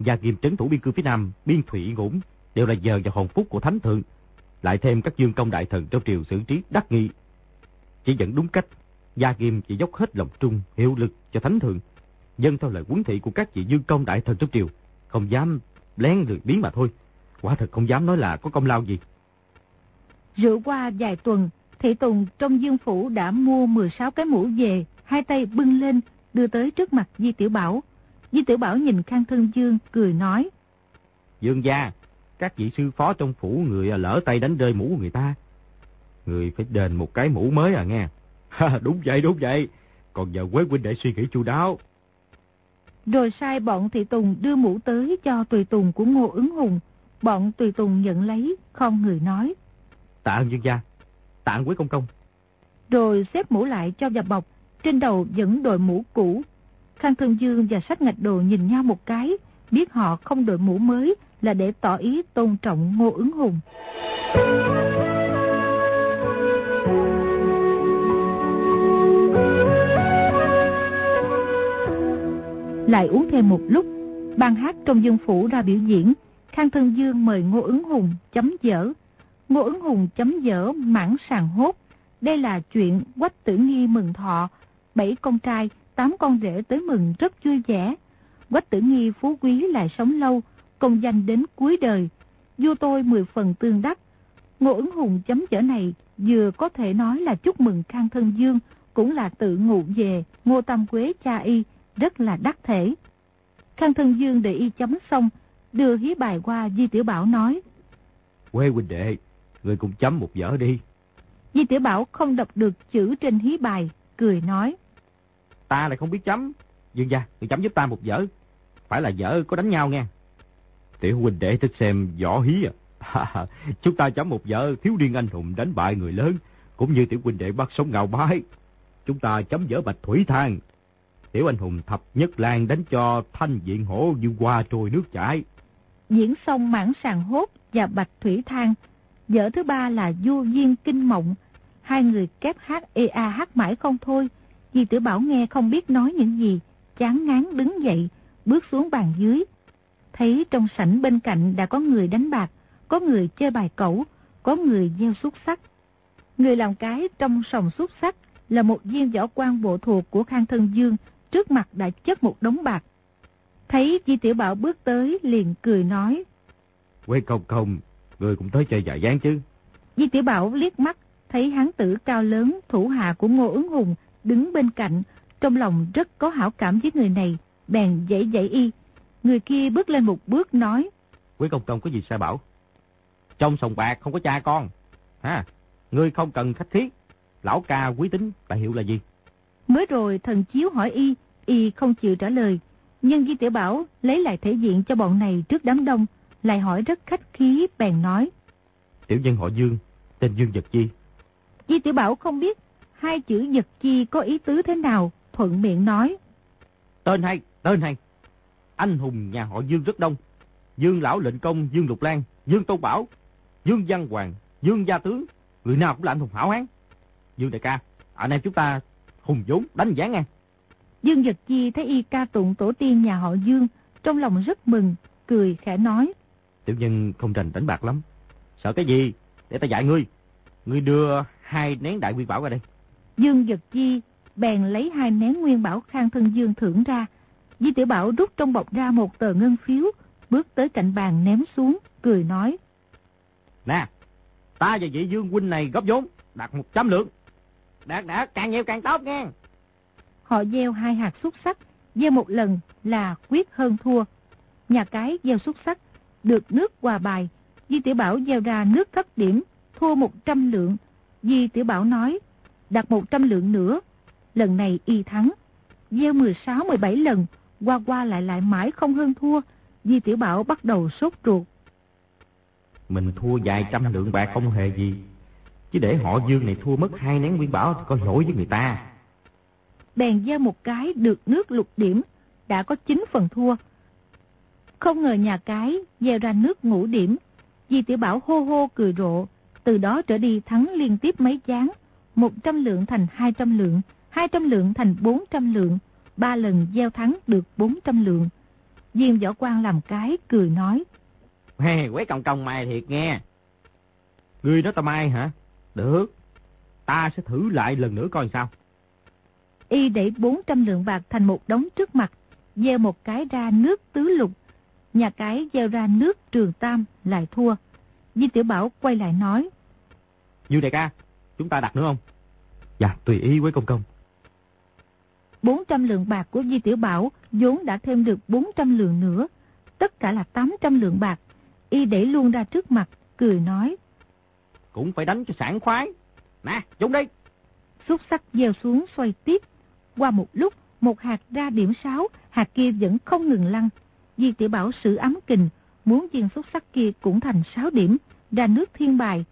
[SPEAKER 2] Gia kim trấn thủ biên cương phía Nam, biên thủy ngũng đều là giờ và hồn phúc của Thánh Thượng. Lại thêm các dương công đại thần trong triều xử trí đắc nghị Chỉ dẫn đúng cách, Gia Kim chỉ dốc hết lòng trung, hiệu lực cho Thánh Thượng. Dân theo lời quấn thị của các vị dương công đại thần trong triều, không dám lén lười biến mà thôi. Quả thật không dám nói là có công lao gì.
[SPEAKER 3] Rượu qua vài tuần, Thị Tùng trong dương phủ đã mua 16 cái mũ về, hai tay bưng lên, đưa tới trước mặt Di Tiểu Bảo. Di Tiểu Bảo nhìn Khang Thân Dương, cười nói.
[SPEAKER 2] Dương gia, các vị sư phó trong phủ người lỡ tay đánh rơi mũ người ta. Người phải đền một cái mũ mới à nghe. Ha, đúng vậy, đúng vậy. Còn giờ Quế huynh để suy nghĩ chu đáo.
[SPEAKER 3] Rồi sai bọn Thị Tùng đưa mũ tới cho tùy tùng của Ngô ứng hùng. Bọn tùy tùng nhận lấy, không người nói.
[SPEAKER 2] Tạ ơn dương gia, tạ ơn Quế công công.
[SPEAKER 3] Rồi xếp mũ lại cho vào bọc, trên đầu vẫn đội mũ cũ. Khang Thương Dương và sách ngạch đồ nhìn nhau một cái, biết họ không đội mũ mới là để tỏ ý tôn trọng Ngô ứng hùng. Lại uống thêm một lúc, ban hát trong dương phủ ra biểu diễn, Khang Thương Dương mời Ngô ứng hùng chấm dở. Ngô ứng hùng chấm dở mãn sàng hốt. Đây là chuyện quách tử nghi mừng thọ, bảy con trai, tám con rể tới mừng rất vui vẻ. Quách tử nghi phú quý lại sống lâu, công danh đến cuối đời. Vua tôi mười phần tương đắc. Ngô ứng hùng chấm dở này vừa có thể nói là chúc mừng Khang Thân Dương, cũng là tự ngụ về Ngô Tam Quế cha y, rất là đắc thể. Khang Thân Dương để y chấm xong, đưa hí bài qua Di Tiểu Bảo nói.
[SPEAKER 2] Quê huynh đệ, người cùng chấm một dở đi.
[SPEAKER 3] Di Tiểu Bảo không đọc được chữ trên hí bài, cười nói.
[SPEAKER 2] Ta lại không biết chấm. Dương gia, người chấm giúp ta một dở. Phải là dở có đánh nhau nghe. Tiểu huynh đệ thích xem võ hí à. Chúng ta chấm một dở thiếu điên anh hùng đánh bại người lớn. Cũng như tiểu huynh đệ bắt sống ngào bái. Chúng ta chấm dở bạch thủy thang. Tiểu anh hùng thập nhất lan đánh cho thanh diện hổ như qua trôi nước chảy.
[SPEAKER 3] Diễn xong mãn sàng hốt và bạch thủy thang. Dở thứ ba là du viên kinh mộng. Hai người kép hát ê a hát mãi không thôi. Di tử Bảo nghe không biết nói những gì. Chán ngán đứng dậy, bước xuống bàn dưới. Thấy trong sảnh bên cạnh đã có người đánh bạc, có người chơi bài cẩu, có người gieo xúc sắc. Người làm cái trong sòng xúc sắc là một viên võ quan bộ thuộc của Khang Thân Dương, trước mặt đã chất một đống bạc. Thấy Di Tiểu Bảo bước tới liền cười nói.
[SPEAKER 2] Quê công công, người cũng tới chơi giải gián chứ.
[SPEAKER 3] Di Tiểu Bảo liếc mắt, thấy hán tử cao lớn, thủ hạ của Ngô ứng hùng, đứng bên cạnh, trong lòng rất có hảo cảm với người này, bèn dãy dãy y. Người kia bước lên một bước nói.
[SPEAKER 2] Quý công công có gì sai bảo? Trong sòng bạc không có cha con. Ha, ngươi không cần khách thiết. Lão ca quý tính, tài hiệu là gì?
[SPEAKER 3] Mới rồi thần chiếu hỏi y, y không chịu trả lời. Nhưng Di Tiểu Bảo lấy lại thể diện cho bọn này trước đám đông, lại hỏi rất khách khí, bèn nói.
[SPEAKER 2] Tiểu nhân họ Dương, tên Dương Vật Chi.
[SPEAKER 3] Di Tiểu Bảo không biết hai chữ Vật Chi có ý tứ thế nào, thuận miệng nói.
[SPEAKER 2] Tên hay, tên hay. Anh hùng nhà họ Dương rất đông. Dương Lão Lệnh Công, Dương Lục Lan, Dương Tôn Bảo, Dương Văn Hoàng, Dương Gia Tướng. Người nào cũng là anh hùng hảo hán. Dương đại ca, anh em chúng ta hùng vốn đánh gián nghe.
[SPEAKER 3] Dương Giật Chi thấy y ca tụng tổ tiên nhà họ Dương, trong lòng rất mừng, cười khẽ nói.
[SPEAKER 2] Tiểu nhân không rành đánh bạc lắm. Sợ cái gì? Để ta dạy ngươi. Ngươi đưa hai nén đại nguyên bảo ra đây.
[SPEAKER 3] Dương Giật Chi bèn lấy hai nén nguyên bảo khang thân Dương thưởng ra. Di Tiểu Bảo rút trong bọc ra một tờ ngân phiếu, bước tới cạnh bàn ném xuống, cười nói.
[SPEAKER 2] Nè, ta và vị Dương huynh này góp vốn, đặt một trăm lượng. Đạt đạt, càng nhiều càng tốt nghe.
[SPEAKER 3] Họ gieo hai hạt xúc sắc, gieo một lần là quyết hơn thua. Nhà cái gieo xúc sắc, được nước hòa bài. Di Tiểu Bảo gieo ra nước thất điểm, thua 100 lượng. Di Tiểu Bảo nói, đặt 100 lượng nữa. Lần này y thắng. Gieo 16-17 lần, qua qua lại lại mãi không hơn thua. Di Tiểu Bảo bắt đầu sốt ruột.
[SPEAKER 2] Mình thua vài trăm lượng bạc không hề gì. Chứ để họ Dương này thua mất hai nén nguyên bảo có lỗi với người ta.
[SPEAKER 3] Bèn gieo một cái được nước lục điểm, đã có 9 phần thua. Không ngờ nhà cái gieo ra nước ngũ điểm. Di Tiểu Bảo hô hô cười rộ, từ đó trở đi thắng liên tiếp mấy chán. 100 lượng thành 200 lượng, 200 lượng thành 400 lượng, ba lần gieo thắng được 400 lượng. Diêm võ quan làm cái cười nói.
[SPEAKER 2] Hey, quế còng còng mày thiệt nghe. Ngươi nói tao mai hả? Được. Ta sẽ thử lại lần nữa coi sao.
[SPEAKER 3] Y để 400 lượng bạc thành một đống trước mặt, gieo một cái ra nước tứ lục. Nhà cái gieo ra nước trường tam lại thua. Di Tiểu Bảo quay lại nói.
[SPEAKER 2] Dương đại ca, chúng ta đặt nữa không? Dạ, tùy ý với công công.
[SPEAKER 3] 400 lượng bạc của Di Tiểu Bảo vốn đã thêm được 400 lượng nữa. Tất cả là 800 lượng bạc. Y để luôn ra trước mặt, cười nói.
[SPEAKER 2] Cũng phải đánh cho sảng khoái. Nè, chúng đi.
[SPEAKER 3] Xúc sắc gieo xuống xoay tiếp. Qua một lúc, một hạt ra điểm 6, hạt kia vẫn không ngừng lăn. Di Tiểu Bảo sử ấm kình, muốn viên xúc sắc kia cũng thành 6 điểm, ra nước thiên bài.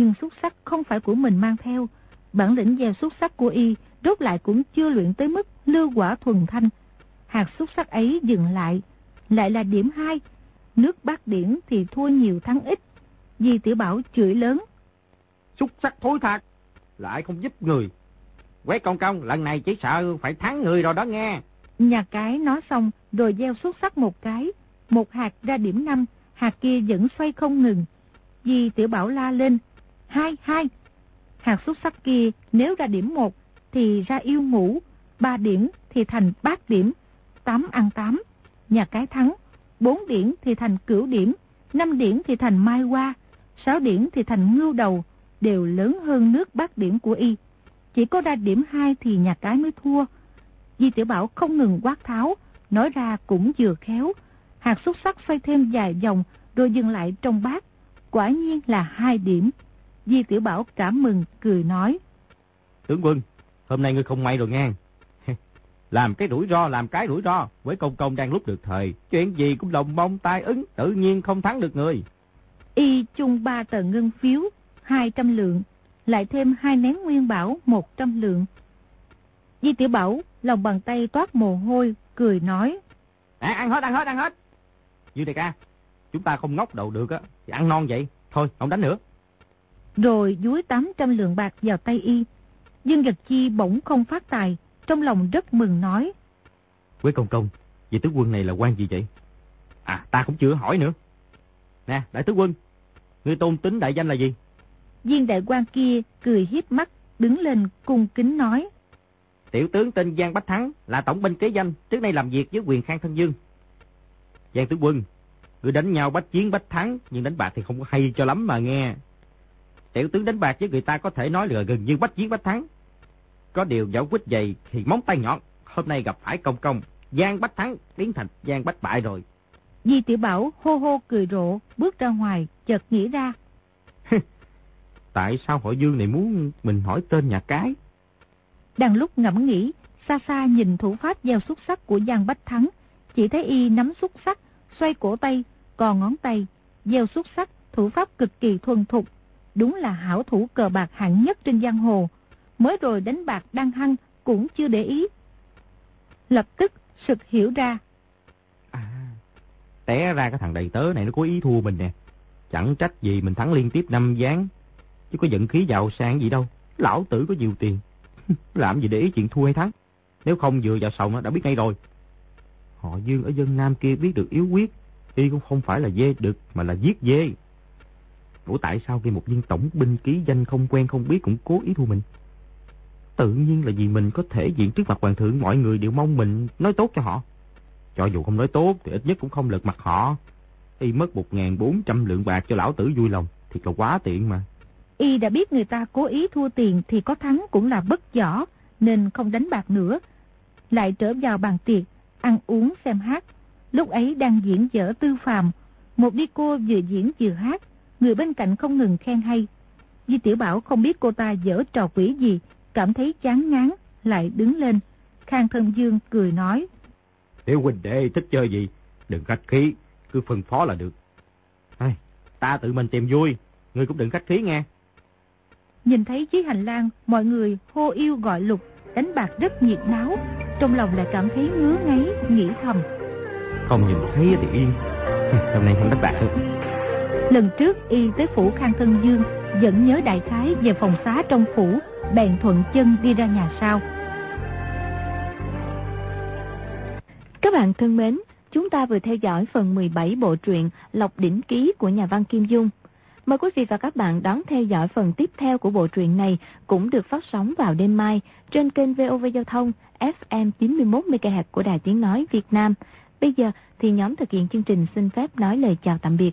[SPEAKER 3] Nhưng xúc sắc không phải của mình mang theo. Bản lĩnh gieo xúc sắc của y rốt lại cũng chưa luyện tới mức lưu quả thuần thanh. Hạt xúc sắc ấy dừng lại, lại là điểm 2. Nước bát điển thì thua nhiều thắng ít. Di Tiểu Bảo chửi lớn.
[SPEAKER 2] Xúc sắc thối thạc, lại không giúp người. Quế công công, lần này chỉ sợ phải thắng người rồi đó nghe.
[SPEAKER 3] Nhà cái nói xong rồi gieo xúc sắc một cái. Một hạt ra điểm 5, hạt kia vẫn xoay không ngừng. Di Tiểu Bảo la lên. Hai, hai. Hạt xúc sắc kia nếu ra điểm 1 thì ra yêu ngủ. Ba điểm thì thành bát điểm. Tám ăn tám. Nhà cái thắng. Bốn điểm thì thành cửu điểm. Năm điểm thì thành mai hoa. Sáu điểm thì thành ngưu đầu. Đều lớn hơn nước bát điểm của y. Chỉ có ra điểm 2 thì nhà cái mới thua. Di Tiểu Bảo không ngừng quát tháo, nói ra cũng vừa khéo. hạt xúc sắc xoay thêm vài vòng rồi dừng lại trong bát. Quả nhiên là hai điểm. Di Tiểu Bảo cảm mừng, cười nói.
[SPEAKER 2] Tướng quân, hôm nay ngươi không may rồi nghe. làm cái rủi ro, làm cái rủi ro. Với công công đang lúc được thời. Chuyện gì cũng đồng mong tai ứng, tự nhiên không thắng được người.
[SPEAKER 3] Y chung ba tờ ngân phiếu, 200 lượng, lại thêm hai nén nguyên bảo 100 lượng. Di Tiểu Bảo lòng bàn tay toát mồ hôi, cười nói.
[SPEAKER 2] À, ăn hết, ăn hết, ăn hết. Dư đại ca, chúng ta không ngốc đầu được á, thì ăn non vậy. Thôi, không đánh nữa.
[SPEAKER 3] Rồi dúi 800 lượng bạc vào tay y. Dương Gạch Chi bỗng không phát tài, trong lòng rất mừng nói.
[SPEAKER 2] Quế công công, vị tướng quân này là quan gì vậy? À, ta cũng chưa hỏi nữa. Nè, đại tướng quân, ngươi tôn tính đại danh là gì?
[SPEAKER 3] Viên đại quan kia cười hiếp mắt, đứng lên cung kính nói.
[SPEAKER 2] Tiểu tướng tên Giang Bách Thắng là tổng binh kế danh, trước nay làm việc với quyền khang thân dương. Giang tướng quân, người đánh nhau bách chiến bách thắng, nhưng đánh bạc thì không có hay cho lắm mà nghe. Tiểu tướng đánh bạc với người ta có thể nói là gần như bách chiến bách thắng. Có điều giáo quýt dày thì móng tay nhọn, hôm nay gặp phải công công, Giang Bách Thắng biến thành Giang Bách Bại rồi.
[SPEAKER 3] Di Tiểu Bảo hô hô cười rộ, bước ra ngoài, chợt nghĩ ra.
[SPEAKER 2] Tại sao hội dương này muốn mình hỏi tên nhà cái?
[SPEAKER 3] Đang lúc ngẫm nghĩ, xa xa nhìn thủ pháp gieo xuất sắc của Giang Bách Thắng, chỉ thấy y nắm xuất sắc, xoay cổ tay, còn ngón tay, gieo xuất sắc, thủ pháp cực kỳ thuần thục. Đúng là hảo thủ cờ bạc hạng nhất trên giang hồ. Mới rồi đánh bạc đang hăng, cũng chưa để ý. Lập tức sực hiểu ra.
[SPEAKER 2] À, té ra cái thằng đầy tớ này nó có ý thua mình nè. Chẳng trách gì mình thắng liên tiếp năm gián. Chứ có giận khí giàu sang gì đâu. Lão tử có nhiều tiền. Làm gì để ý chuyện thua hay thắng. Nếu không vừa vào sòng đã biết ngay rồi. Họ Dương ở dân Nam kia biết được yếu quyết. Y cũng không phải là dê đực mà là giết dê. Ủa tại sao khi một viên tổng binh ký danh không quen không biết cũng cố ý thua mình? Tự nhiên là vì mình có thể diện trước mặt hoàng thượng mọi người đều mong mình nói tốt cho họ. Cho dù không nói tốt thì ít nhất cũng không lật mặt họ. Y mất 1.400 lượng bạc cho lão tử vui lòng. Thiệt là quá tiện mà.
[SPEAKER 3] Y đã biết người ta cố ý thua tiền thì có thắng cũng là bất võ, nên không đánh bạc nữa. Lại trở vào bàn tiệc, ăn uống xem hát. Lúc ấy đang diễn dở tư phàm, một đi cô vừa diễn vừa hát, người bên cạnh không ngừng khen hay. Di Tiểu Bảo không biết cô ta dở trò quỷ gì, cảm thấy chán ngán, lại đứng lên. Khang Thân Dương cười nói.
[SPEAKER 2] Tiểu huynh đệ thích chơi gì, đừng khách khí, cứ phân phó là được. Ai, ta tự mình tìm vui, ngươi cũng đừng khách khí nghe.
[SPEAKER 3] Nhìn thấy dưới hành lang, mọi người hô yêu gọi lục, đánh bạc rất nhiệt náo, trong lòng lại cảm thấy ngứa ngáy, nghĩ thầm.
[SPEAKER 2] Không nhìn thấy thì yên, hôm nay không đánh bạc được.
[SPEAKER 3] Lần trước y tới phủ Khang Thân Dương, vẫn nhớ đại khái về phòng xá trong phủ, bèn thuận chân đi ra nhà sau.
[SPEAKER 1] Các bạn thân mến, chúng ta vừa theo dõi phần 17 bộ truyện Lộc Đỉnh Ký của nhà văn Kim Dung. Mời quý vị và các bạn đón theo dõi phần tiếp theo của bộ truyện này cũng được phát sóng vào đêm mai trên kênh VOV Giao thông FM 91MHz của Đài Tiếng Nói Việt Nam. Bây giờ thì nhóm thực hiện chương trình xin phép nói lời chào tạm biệt.